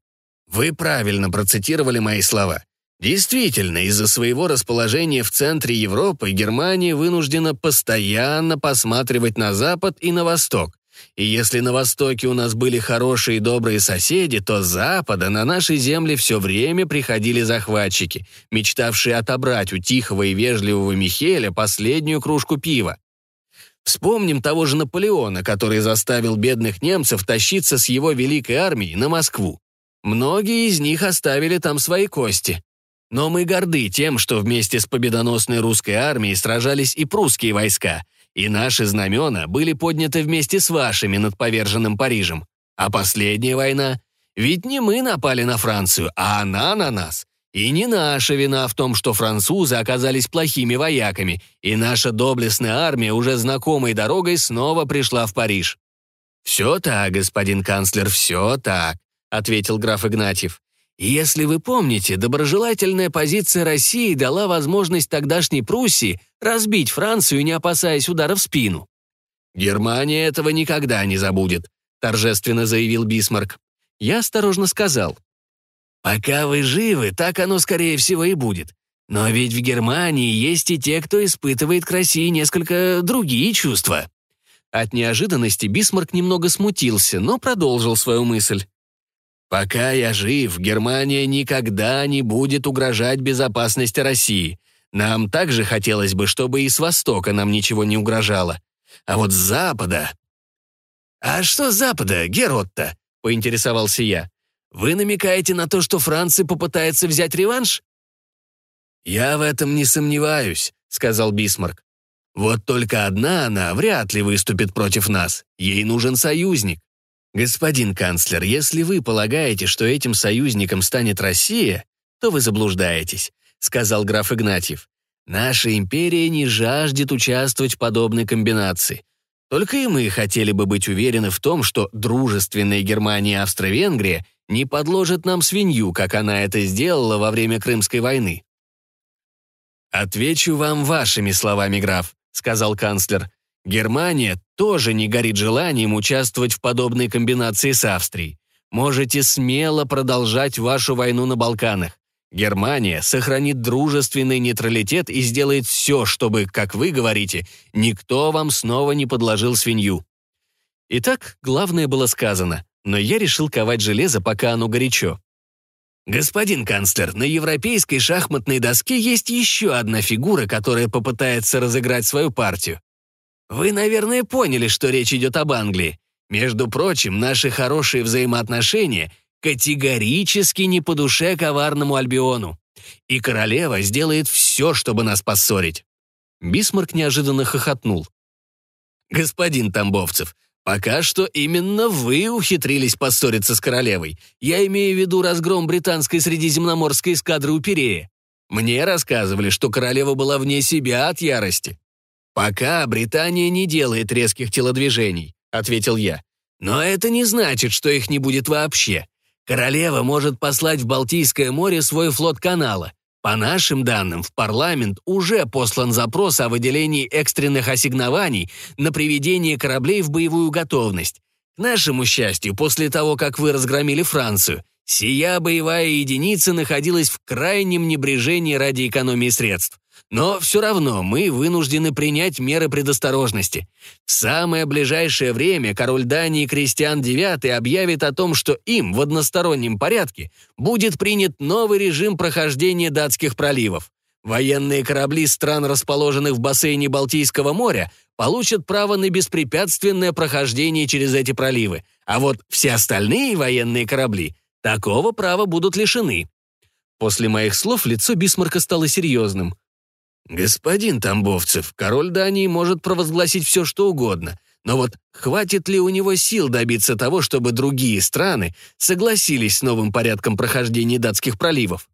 «Вы правильно процитировали мои слова. Действительно, из-за своего расположения в центре Европы Германия вынуждена постоянно посматривать на запад и на восток. И если на Востоке у нас были хорошие и добрые соседи, то с Запада на наши земли все время приходили захватчики, мечтавшие отобрать у тихого и вежливого Михеля последнюю кружку пива. Вспомним того же Наполеона, который заставил бедных немцев тащиться с его великой армией на Москву. Многие из них оставили там свои кости. Но мы горды тем, что вместе с победоносной русской армией сражались и прусские войска – и наши знамена были подняты вместе с вашими над поверженным Парижем. А последняя война? Ведь не мы напали на Францию, а она на нас. И не наша вина в том, что французы оказались плохими вояками, и наша доблестная армия уже знакомой дорогой снова пришла в Париж. «Все так, господин канцлер, все так», — ответил граф Игнатьев. Если вы помните, доброжелательная позиция России дала возможность тогдашней Пруссии разбить Францию, не опасаясь удара в спину. «Германия этого никогда не забудет», — торжественно заявил Бисмарк. Я осторожно сказал. «Пока вы живы, так оно, скорее всего, и будет. Но ведь в Германии есть и те, кто испытывает к России несколько другие чувства». От неожиданности Бисмарк немного смутился, но продолжил свою мысль. Пока я жив, Германия никогда не будет угрожать безопасности России. Нам также хотелось бы, чтобы и с Востока нам ничего не угрожало. А вот с Запада... «А что с Запада, герр Отто?» — поинтересовался я. «Вы намекаете на то, что Франция попытается взять реванш?» «Я в этом не сомневаюсь», — сказал Бисмарк. «Вот только одна она вряд ли выступит против нас. Ей нужен союзник. «Господин канцлер, если вы полагаете, что этим союзником станет Россия, то вы заблуждаетесь», — сказал граф Игнатьев. «Наша империя не жаждет участвовать в подобной комбинации. Только и мы хотели бы быть уверены в том, что дружественная Германия и Австро-Венгрия не подложат нам свинью, как она это сделала во время Крымской войны». «Отвечу вам вашими словами, граф», — сказал канцлер. Германия тоже не горит желанием участвовать в подобной комбинации с Австрией. Можете смело продолжать вашу войну на Балканах. Германия сохранит дружественный нейтралитет и сделает все, чтобы, как вы говорите, никто вам снова не подложил свинью. Итак, главное было сказано, но я решил ковать железо, пока оно горячо. Господин канцлер, на европейской шахматной доске есть еще одна фигура, которая попытается разыграть свою партию. Вы, наверное, поняли, что речь идет об Англии. Между прочим, наши хорошие взаимоотношения категорически не по душе коварному Альбиону. И королева сделает все, чтобы нас поссорить». Бисмарк неожиданно хохотнул. «Господин Тамбовцев, пока что именно вы ухитрились поссориться с королевой. Я имею в виду разгром британской средиземноморской эскадры у Перея. Мне рассказывали, что королева была вне себя от ярости. «Пока Британия не делает резких телодвижений», — ответил я. «Но это не значит, что их не будет вообще. Королева может послать в Балтийское море свой флот канала. По нашим данным, в парламент уже послан запрос о выделении экстренных ассигнований на приведение кораблей в боевую готовность. К нашему счастью, после того, как вы разгромили Францию, сия боевая единица находилась в крайнем небрежении ради экономии средств. Но все равно мы вынуждены принять меры предосторожности. В самое ближайшее время король Дании Кристиан IX объявит о том, что им в одностороннем порядке будет принят новый режим прохождения датских проливов. Военные корабли стран, расположенных в бассейне Балтийского моря, получат право на беспрепятственное прохождение через эти проливы, а вот все остальные военные корабли такого права будут лишены. После моих слов лицо Бисмарка стало серьезным. «Господин Тамбовцев, король Дании может провозгласить все, что угодно, но вот хватит ли у него сил добиться того, чтобы другие страны согласились с новым порядком прохождения датских проливов?»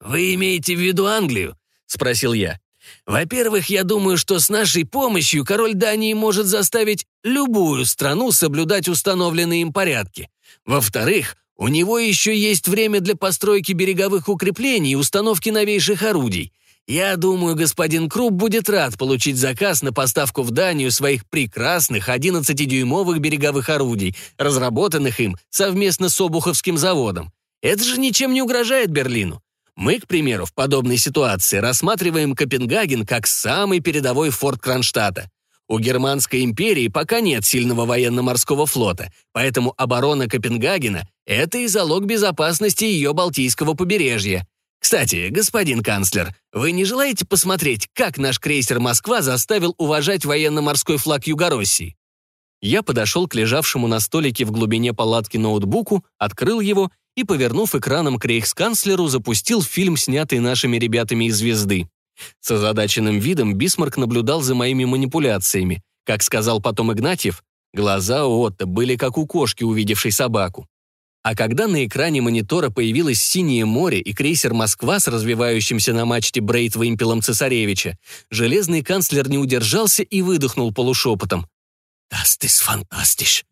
«Вы имеете в виду Англию?» — спросил я. «Во-первых, я думаю, что с нашей помощью король Дании может заставить любую страну соблюдать установленные им порядки. Во-вторых, у него еще есть время для постройки береговых укреплений и установки новейших орудий. Я думаю, господин Круп будет рад получить заказ на поставку в Данию своих прекрасных 11-дюймовых береговых орудий, разработанных им совместно с Обуховским заводом. Это же ничем не угрожает Берлину. Мы, к примеру, в подобной ситуации рассматриваем Копенгаген как самый передовой форт Кронштадта. У Германской империи пока нет сильного военно-морского флота, поэтому оборона Копенгагена – это и залог безопасности ее Балтийского побережья. Кстати, господин канцлер, вы не желаете посмотреть, как наш крейсер «Москва» заставил уважать военно-морской флаг Югороссии? Я подошел к лежавшему на столике в глубине палатки ноутбуку, открыл его и, повернув экраном к рейхсканцлеру, запустил фильм, снятый нашими ребятами из «Звезды». С озадаченным видом Бисмарк наблюдал за моими манипуляциями. Как сказал потом Игнатьев, глаза у Отто были как у кошки, увидевшей собаку. А когда на экране монитора появилось синее море и крейсер «Москва» с развевающимся на мачте брейд-вымпелом цесаревича, железный канцлер не удержался и выдохнул полушепотом. «Das ist fantastisch!»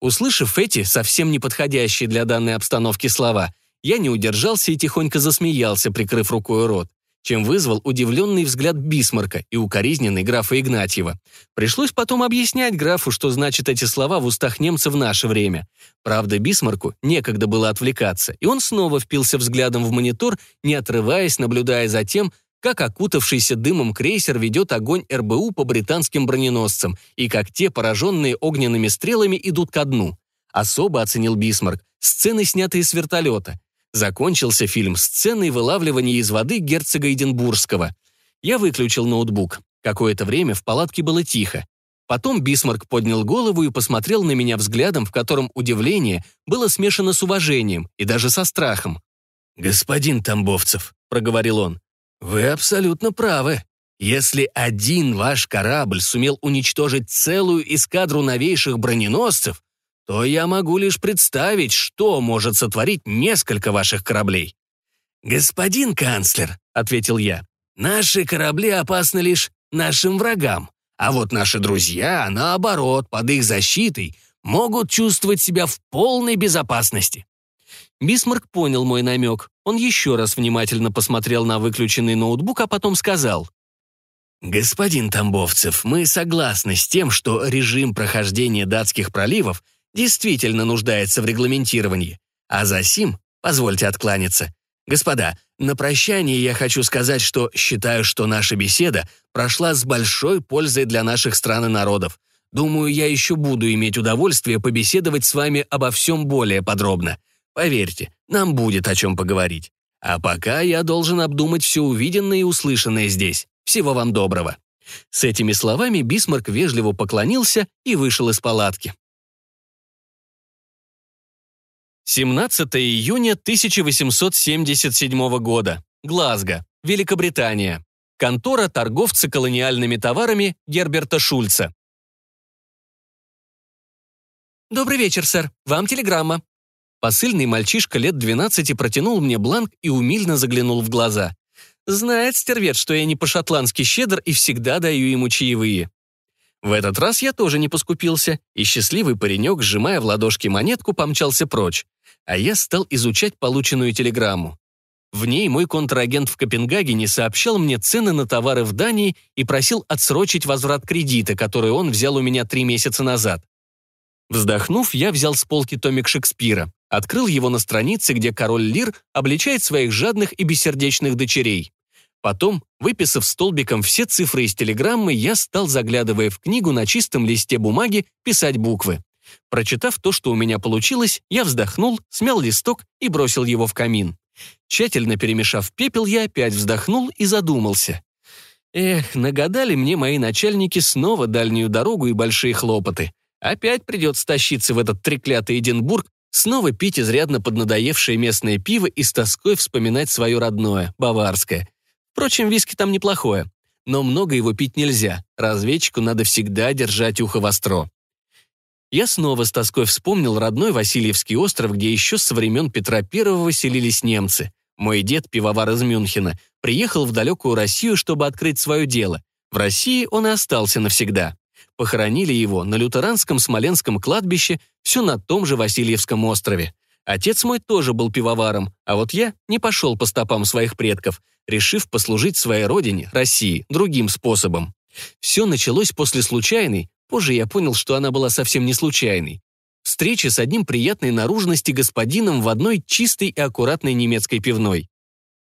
Услышав эти, совсем неподходящие для данной обстановки слова, я не удержался и тихонько засмеялся, прикрыв рукой рот чем вызвал удивленный взгляд Бисмарка и укоризненный графа Игнатьева. Пришлось потом объяснять графу, что значат эти слова в устах немца в наше время. Правда, Бисмарку некогда было отвлекаться, и он снова впился взглядом в монитор, не отрываясь, наблюдая за тем, как окутавшийся дымом крейсер ведет огонь РБУ по британским броненосцам и как те, пораженные огненными стрелами, идут ко дну. Особо оценил Бисмарк сцены, снятые с вертолета. Закончился фильм сценой вылавливания из воды герцога Эдинбургского. Я выключил ноутбук. Какое-то время в палатке было тихо. Потом Бисмарк поднял голову и посмотрел на меня взглядом, в котором удивление было смешано с уважением и даже со страхом. «Господин Тамбовцев», — проговорил он, — «вы абсолютно правы. Если один ваш корабль сумел уничтожить целую эскадру новейших броненосцев, то я могу лишь представить, что может сотворить несколько ваших кораблей». «Господин канцлер», — ответил я, — «наши корабли опасны лишь нашим врагам, а вот наши друзья, наоборот, под их защитой, могут чувствовать себя в полной безопасности». Бисмарк понял мой намек. Он еще раз внимательно посмотрел на выключенный ноутбук, а потом сказал. «Господин Тамбовцев, мы согласны с тем, что режим прохождения датских проливов — действительно нуждается в регламентировании. А за сим позвольте откланяться. Господа, на прощание я хочу сказать, что считаю, что наша беседа прошла с большой пользой для наших стран и народов. Думаю, я еще буду иметь удовольствие побеседовать с вами обо всем более подробно. Поверьте, нам будет о чем поговорить. А пока я должен обдумать все увиденное и услышанное здесь. Всего вам доброго». С этими словами Бисмарк вежливо поклонился и вышел из палатки. 17 июня 1877 года. Глазго, Великобритания. Контора торговца колониальными товарами Герберта Шульца. «Добрый вечер, сэр. Вам телеграмма». Посыльный мальчишка лет 12 протянул мне бланк и умильно заглянул в глаза. Знает стервец, что я не по-шотландски щедр и всегда даю ему чаевые. В этот раз я тоже не поскупился, и счастливый паренек, сжимая в ладошке монетку, помчался прочь а я стал изучать полученную телеграмму. В ней мой контрагент в Копенгагене сообщал мне цены на товары в Дании и просил отсрочить возврат кредита, который он взял у меня три месяца назад. Вздохнув, я взял с полки томик Шекспира, открыл его на странице, где король Лир обличает своих жадных и бессердечных дочерей. Потом, выписав столбиком все цифры из телеграммы, я стал, заглядывая в книгу на чистом листе бумаги, писать буквы. Прочитав то, что у меня получилось, я вздохнул, смял листок и бросил его в камин. Тщательно перемешав пепел, я опять вздохнул и задумался. Эх, нагадали мне мои начальники снова дальнюю дорогу и большие хлопоты. Опять придется тащиться в этот треклятый Эдинбург, снова пить изрядно поднадоевшее местное пиво и с тоской вспоминать свое родное, баварское. Впрочем, виски там неплохое. Но много его пить нельзя. Разведчику надо всегда держать ухо востро. Я снова с тоской вспомнил родной Васильевский остров, где еще со времен Петра I селились немцы. Мой дед, пивовар из Мюнхена, приехал в далекую Россию, чтобы открыть свое дело. В России он и остался навсегда. Похоронили его на лютеранском Смоленском кладбище, все на том же Васильевском острове. Отец мой тоже был пивоваром, а вот я не пошел по стопам своих предков, решив послужить своей родине, России, другим способом. Все началось после случайной, позже я понял, что она была совсем не случайной, встречи с одним приятной наружности господином в одной чистой и аккуратной немецкой пивной.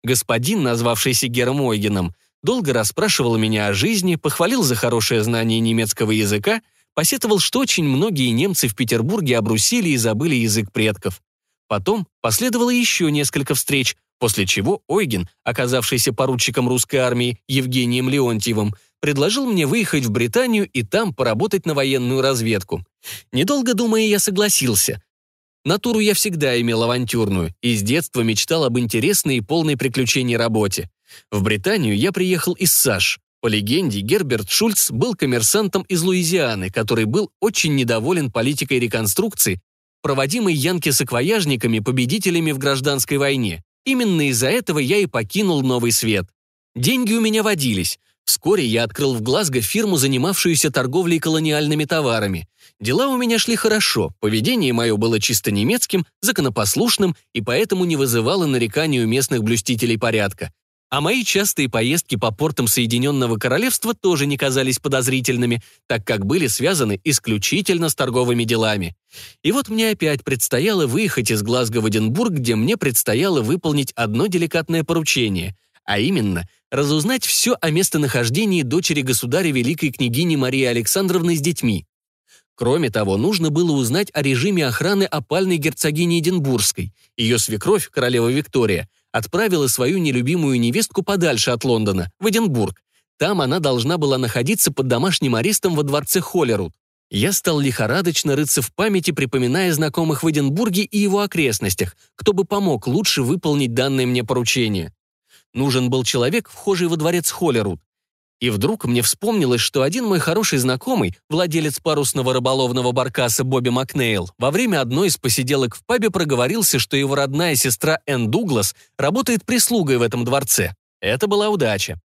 Господин, назвавшийся Гером Ойгеном, долго расспрашивал меня о жизни, похвалил за хорошее знание немецкого языка, посетовал, что очень многие немцы в Петербурге обрусили и забыли язык предков. Потом последовало еще несколько встреч, после чего Ойген, оказавшийся поручиком русской армии Евгением Леонтьевым, предложил мне выехать в Британию и там поработать на военную разведку. Недолго думая, я согласился. Натуру я всегда имел авантюрную и с детства мечтал об интересной и полной приключений работе. В Британию я приехал из САШ. По легенде, Герберт Шульц был коммерсантом из Луизианы, который был очень недоволен политикой реконструкции проводимой янки-саквояжниками, победителями в гражданской войне. Именно из-за этого я и покинул Новый Свет. Деньги у меня водились. Вскоре я открыл в Глазго фирму, занимавшуюся торговлей колониальными товарами. Дела у меня шли хорошо, поведение мое было чисто немецким, законопослушным и поэтому не вызывало нареканий у местных блюстителей порядка. А мои частые поездки по портам Соединенного Королевства тоже не казались подозрительными, так как были связаны исключительно с торговыми делами. И вот мне опять предстояло выехать из Глазго в Эдинбург, где мне предстояло выполнить одно деликатное поручение, а именно разузнать все о местонахождении дочери государя великой княгини Марии Александровны с детьми. Кроме того, нужно было узнать о режиме охраны опальной герцогини Эдинбургской. Ее свекровь, королева Виктория, отправила свою нелюбимую невестку подальше от Лондона, в Эдинбург. Там она должна была находиться под домашним арестом во дворце Холлерут. Я стал лихорадочно рыться в памяти, припоминая знакомых в Эдинбурге и его окрестностях, кто бы помог лучше выполнить данное мне поручение. Нужен был человек, вхожий во дворец Холлерут. И вдруг мне вспомнилось, что один мой хороший знакомый, владелец парусного рыболовного баркаса Бобби Макнейл, во время одной из посиделок в пабе проговорился, что его родная сестра Энн Дуглас работает прислугой в этом дворце. Это была удача.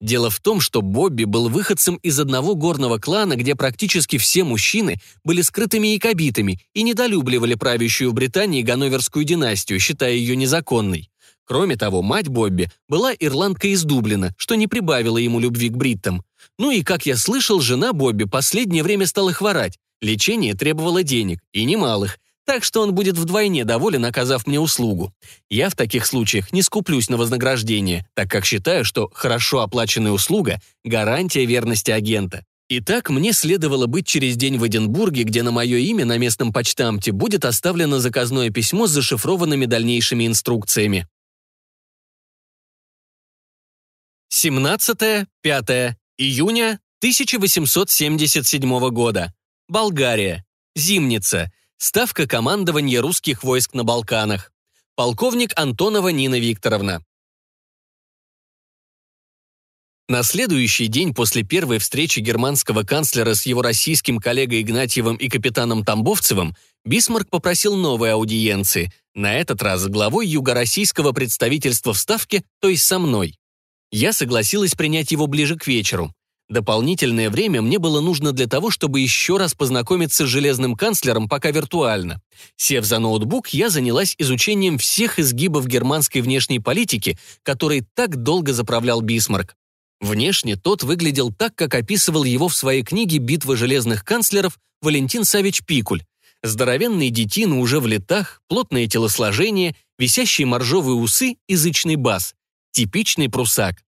Дело в том, что Бобби был выходцем из одного горного клана, где практически все мужчины были скрытыми якобитами и недолюбливали правящую в Британии Ганноверскую династию, считая ее незаконной. Кроме того, мать Бобби была ирландкой из Дублина, что не прибавило ему любви к бриттам. Ну и, как я слышал, жена Бобби последнее время стала хворать. Лечение требовало денег, и немалых, так что он будет вдвойне доволен, оказав мне услугу. Я в таких случаях не скуплюсь на вознаграждение, так как считаю, что хорошо оплаченная услуга – гарантия верности агента. Итак, мне следовало быть через день в Эдинбурге, где на мое имя на местном почтамте будет оставлено заказное письмо с зашифрованными дальнейшими инструкциями. 17-5 июня 1877 года. Болгария. Зимница. Ставка командования русских войск на Балканах. Полковник Антонова Нина Викторовна. На следующий день после первой встречи германского канцлера с его российским коллегой Игнатьевым и капитаном Тамбовцевым Бисмарк попросил новой аудиенции, на этот раз главой юго-российского представительства в Ставке, то есть со мной. Я согласилась принять его ближе к вечеру. Дополнительное время мне было нужно для того, чтобы еще раз познакомиться с железным канцлером, пока виртуально. Сев за ноутбук, я занялась изучением всех изгибов германской внешней политики, которой так долго заправлял Бисмарк. Внешне тот выглядел так, как описывал его в своей книге «Битва железных канцлеров» Валентин Савич Пикуль. Здоровенный детина уже в летах, плотное телосложение, висящие моржовые усы, язычный бас. Типичный пруссак.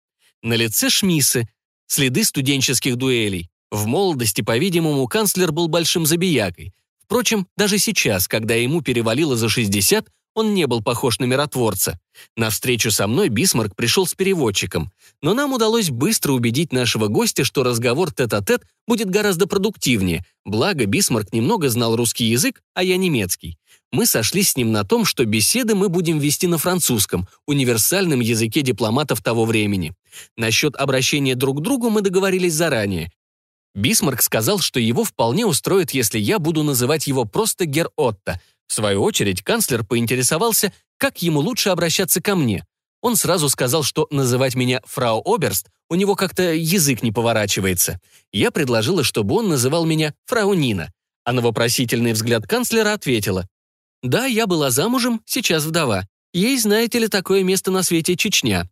На лице шмисы, следы студенческих дуэлей. В молодости, по-видимому, канцлер был большим забиякой. Впрочем, даже сейчас, когда ему перевалило за 60, он не был похож на миротворца. На встречу со мной Бисмарк пришел с переводчиком, но нам удалось быстро убедить нашего гостя, что разговор тет-а-тет будет гораздо продуктивнее, благо Бисмарк немного знал русский язык, а я немецкий. Мы сошлись с ним на том, что беседы мы будем вести на французском, универсальном языке дипломатов того времени. Насчет обращения друг к другу мы договорились заранее. Бисмарк сказал, что его вполне устроит, если я буду называть его просто Гер Отто, в свою очередь, канцлер поинтересовался, как ему лучше обращаться ко мне. Он сразу сказал, что называть меня фрау Оберст у него как-то язык не поворачивается. Я предложила, чтобы он называл меня фрау Нина. А на вопросительный взгляд канцлера ответила. «Да, я была замужем, сейчас вдова. Ей, знаете ли, такое место на свете Чечня».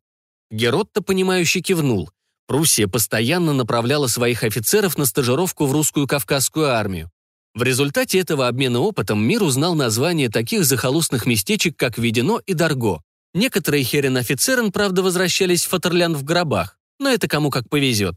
Геротто, понимающе кивнул. Пруссия постоянно направляла своих офицеров на стажировку в русскую Кавказскую армию. В результате этого обмена опытом мир узнал названия таких захолустных местечек, как Ведено и Дарго. Некоторые херен-офицерен, правда, возвращались в Фатерлянд в гробах, но это кому как повезет.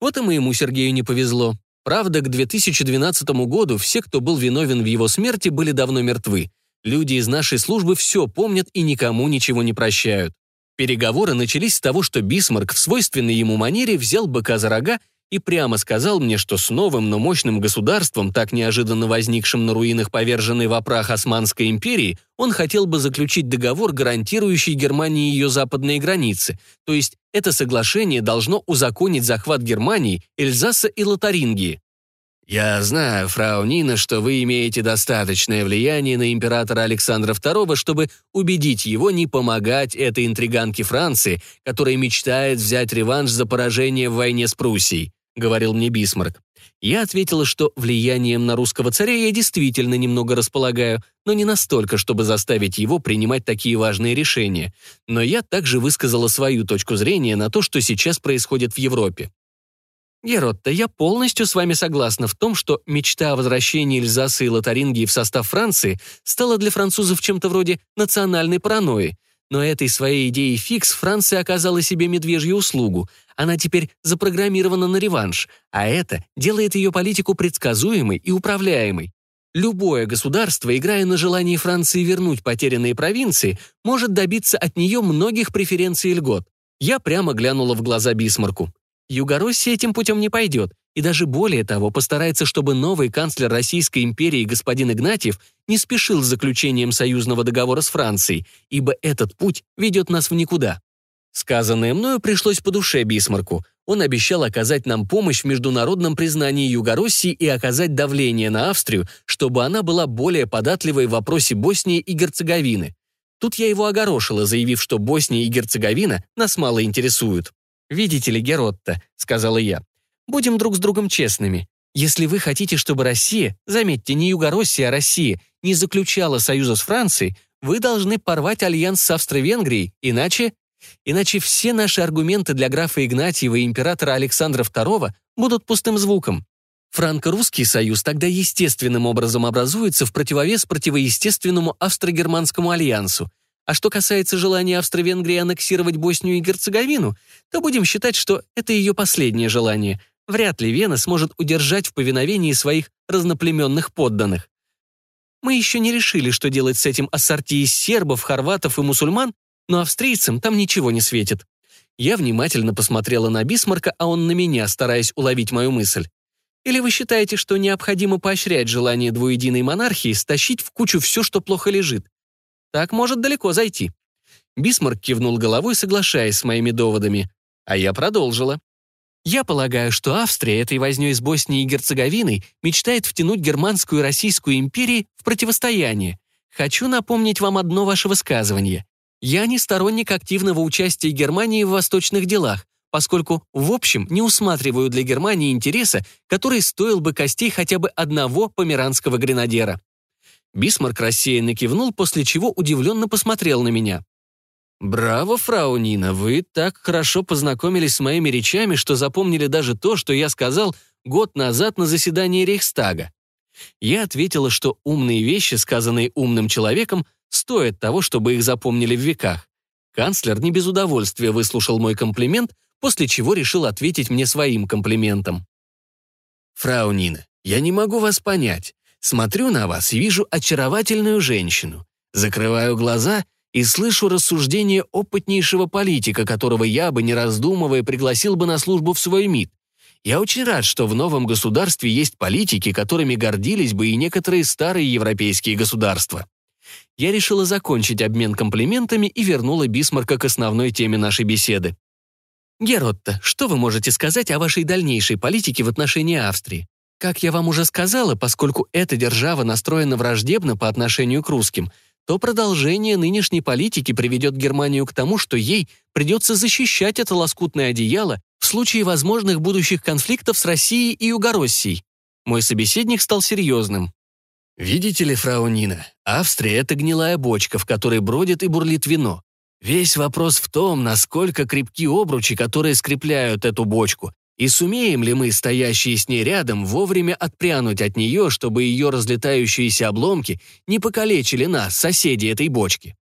Вот и моему Сергею не повезло. Правда, к 2012 году все, кто был виновен в его смерти, были давно мертвы. Люди из нашей службы все помнят и никому ничего не прощают. Переговоры начались с того, что Бисмарк в свойственной ему манере взял быка за рога и прямо сказал мне, что с новым, но мощным государством, так неожиданно возникшим на руинах поверженной в опрах Османской империи, он хотел бы заключить договор, гарантирующий Германии ее западные границы, то есть это соглашение должно узаконить захват Германии, Эльзаса и Лотарингии. «Я знаю, фрау Нина, что вы имеете достаточное влияние на императора Александра II, чтобы убедить его не помогать этой интриганке Франции, которая мечтает взять реванш за поражение в войне с Пруссией. — говорил мне Бисмарк. Я ответила, что влиянием на русского царя я действительно немного располагаю, но не настолько, чтобы заставить его принимать такие важные решения. Но я также высказала свою точку зрения на то, что сейчас происходит в Европе. Геротта, я полностью с вами согласна в том, что мечта о возвращении Эльзаса и Лотарингии в состав Франции стала для французов чем-то вроде национальной паранойи, но этой своей идеей фикс Франция оказала себе медвежью услугу. Она теперь запрограммирована на реванш, а это делает ее политику предсказуемой и управляемой. Любое государство, играя на желании Франции вернуть потерянные провинции, может добиться от нее многих преференций и льгот. Я прямо глянула в глаза Бисмарку. Югороссия этим путем не пойдет, и даже более того постарается, чтобы новый канцлер Российской империи господин Игнатьев не спешил с заключением союзного договора с Францией, ибо этот путь ведет нас в никуда. Сказанное мною пришлось по душе Бисмарку. Он обещал оказать нам помощь в международном признании Югороссии и оказать давление на Австрию, чтобы она была более податливой в вопросе Боснии и Герцеговины. Тут я его огорошила, заявив, что Босния и Герцеговина нас мало интересуют. «Видите ли, Геротта», — сказала я, — «будем друг с другом честными. Если вы хотите, чтобы Россия, заметьте, не Югороссия, а Россия, не заключала союза с Францией, вы должны порвать альянс с Австро-Венгрией, иначе... Иначе все наши аргументы для графа Игнатьева и императора Александра II будут пустым звуком. Франко-русский союз тогда естественным образом образуется в противовес противоестественному австро-германскому альянсу, а что касается желания Австро-Венгрии аннексировать Боснию и Герцеговину, то будем считать, что это ее последнее желание. Вряд ли Вена сможет удержать в повиновении своих разноплеменных подданных. Мы еще не решили, что делать с этим ассорти из сербов, хорватов и мусульман, но австрийцам там ничего не светит. Я внимательно посмотрела на Бисмарка, а он на меня, стараясь уловить мою мысль. Или вы считаете, что необходимо поощрять желание двуединой монархии стащить в кучу все, что плохо лежит? Так может далеко зайти». Бисмарк кивнул головой, соглашаясь с моими доводами. А я продолжила. «Я полагаю, что Австрия этой вознёй с Боснией и Герцеговиной мечтает втянуть Германскую и Российскую империи в противостояние. Хочу напомнить вам одно ваше высказывание. Я не сторонник активного участия Германии в восточных делах, поскольку, в общем, не усматриваю для Германии интереса, который стоил бы костей хотя бы одного померанского гренадера. Бисмарк рассеянно кивнул, после чего удивленно посмотрел на меня. «Браво, фрау Нина, вы так хорошо познакомились с моими речами, что запомнили даже то, что я сказал год назад на заседании Рейхстага». Я ответила, что умные вещи, сказанные умным человеком, стоят того, чтобы их запомнили в веках. Канцлер не без удовольствия выслушал мой комплимент, после чего решил ответить мне своим комплиментом. «Фрау Нина, я не могу вас понять. Смотрю на вас и вижу очаровательную женщину. Закрываю глаза и слышу рассуждение опытнейшего политика, которого я бы, не раздумывая, пригласил бы на службу в свой МИД. Я очень рад, что в новом государстве есть политики, которыми гордились бы и некоторые старые европейские государства. Я решила закончить обмен комплиментами и вернула Бисмарка к основной теме нашей беседы. Геротта, что вы можете сказать о вашей дальнейшей политике в отношении Австрии? Как я вам уже сказала, поскольку эта держава настроена враждебно по отношению к русским, то продолжение нынешней политики приведет Германию к тому, что ей придется защищать это лоскутное одеяло в случае возможных будущих конфликтов с Россией и Югороссией. Мой собеседник стал серьезным. «Видите ли, фрау Нина, Австрия — это гнилая бочка, в которой бродит и бурлит вино. Весь вопрос в том, насколько крепки обручи, которые скрепляют эту бочку, и сумеем ли мы, стоящие с ней рядом, вовремя отпрянуть от нее, чтобы ее разлетающиеся обломки не покалечили нас, соседей этой бочки?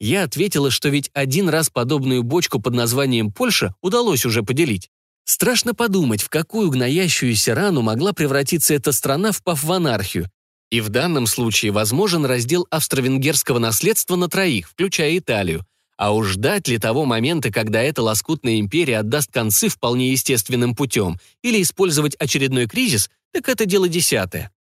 Я ответила, что ведь один раз подобную бочку под названием Польша удалось уже поделить. Страшно подумать, в какую гноящуюся рану могла превратиться эта страна, впав в анархию. И в данном случае возможен раздел австро-венгерского наследства на троих, включая Италию. А уж ждать ли того момента, когда эта лоскутная империя отдаст концы вполне естественным путем, или использовать очередной кризис, так это дело десятое.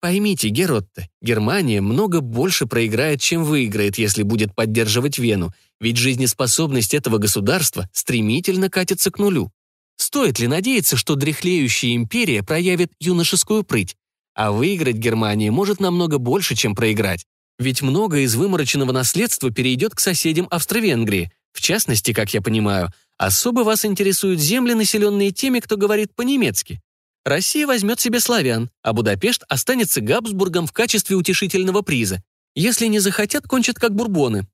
Поймите, Геротта, Германия много больше проиграет, чем выиграет, если будет поддерживать Вену, ведь жизнеспособность этого государства стремительно катится к нулю. Стоит ли надеяться, что дряхлеющая империя проявит юношескую прыть? А выиграть Германия может намного больше, чем проиграть. Ведь много из вымороченного наследства перейдет к соседям Австро-Венгрии. В частности, как я понимаю, особо вас интересуют земли, населенные теми, кто говорит по-немецки. Россия возьмет себе славян, а Будапешт останется Габсбургом в качестве утешительного приза. Если не захотят, кончат как бурбоны.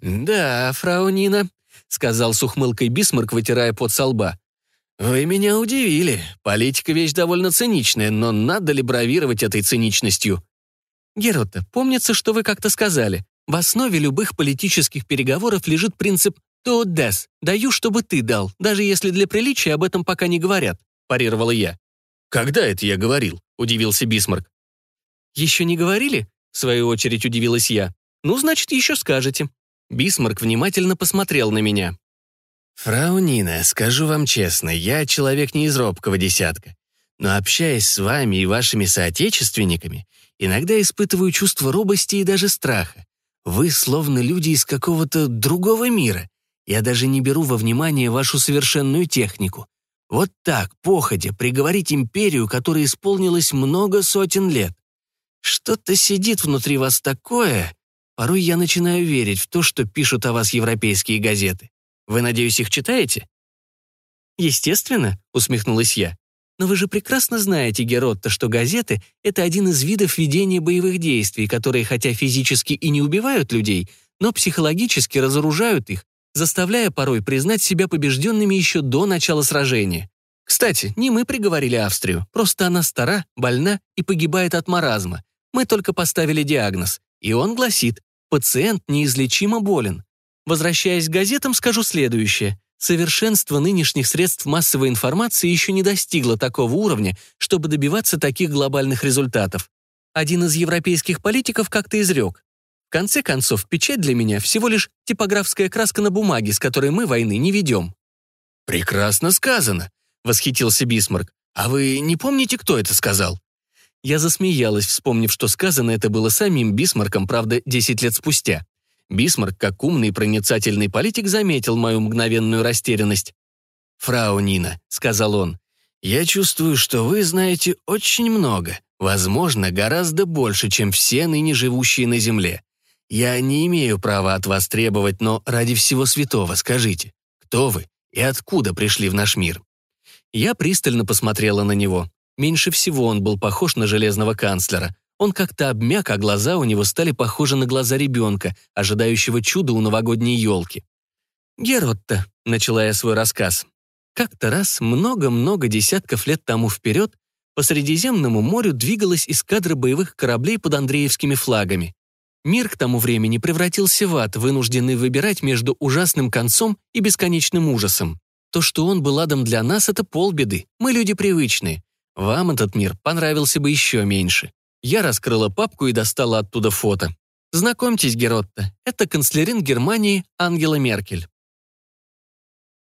«Да, фрау Нина», — сказал с ухмылкой Бисмарк, вытирая пот со лба. «Вы меня удивили. Политика вещь довольно циничная, но надо ли бравировать этой циничностью?» Герр Отто, помнится, что вы как-то сказали, в основе любых политических переговоров лежит принцип «do ut des» — «даю, чтобы ты дал», даже если для приличия об этом пока не говорят, парировала я. «Когда это я говорил?» — удивился Бисмарк. «Еще не говорили?» — в свою очередь удивилась я. «Ну, значит, еще скажете». Бисмарк внимательно посмотрел на меня. «Фрау Нина, скажу вам честно, я человек не из робкого десятка. Но общаясь с вами и вашими соотечественниками, Иногда испытываю чувство робости и даже страха. Вы словно люди из какого-то другого мира. Я даже не беру во внимание вашу совершенную технику. Вот так, походя, приговорить империю, которой исполнилось много сотен лет. Что-то сидит внутри вас такое. Порой я начинаю верить в то, что пишут о вас европейские газеты. Вы, надеюсь, их читаете? Естественно, усмехнулась я. Но вы же прекрасно знаете, Геротта, что газеты — это один из видов ведения боевых действий, которые хотя физически и не убивают людей, но психологически разоружают их, заставляя порой признать себя побежденными еще до начала сражения. Кстати, не мы приговорили Австрию, просто она стара, больна и погибает от маразма. Мы только поставили диагноз, и он гласит «пациент неизлечимо болен». Возвращаясь к газетам, скажу следующее. Совершенство нынешних средств массовой информации еще не достигло такого уровня, чтобы добиваться таких глобальных результатов. Один из европейских политиков как-то изрек. В конце концов, печать для меня всего лишь типографская краска на бумаге, с которой мы войны не ведем. «Прекрасно сказано», — восхитился Бисмарк. «А вы не помните, кто это сказал?» Я засмеялась, вспомнив, что сказано это было самим Бисмарком, правда, 10 лет спустя. Бисмарк, как умный и проницательный политик, заметил мою мгновенную растерянность. «Фрау Нина», — сказал он, — «я чувствую, что вы знаете очень много, возможно, гораздо больше, чем все ныне живущие на Земле. Я не имею права от вас требовать, но ради всего святого скажите, кто вы и откуда пришли в наш мир?» Я пристально посмотрела на него. Меньше всего он был похож на железного канцлера. Он как-то обмяк, а глаза у него стали похожи на глаза ребенка, ожидающего чуда у новогодней елки. «Геротта», — начала я свой рассказ. Как-то раз, много-много десятков лет тому вперед, по Средиземному морю двигалась эскадра боевых кораблей под Андреевскими флагами. Мир к тому времени превратился в ад, вынужденный выбирать между ужасным концом и бесконечным ужасом. То, что он был адом для нас, это полбеды, мы люди привычные. Вам этот мир понравился бы еще меньше. Я раскрыла папку и достала оттуда фото. Знакомьтесь, Геротта, это канцлерин Германии Ангела Меркель.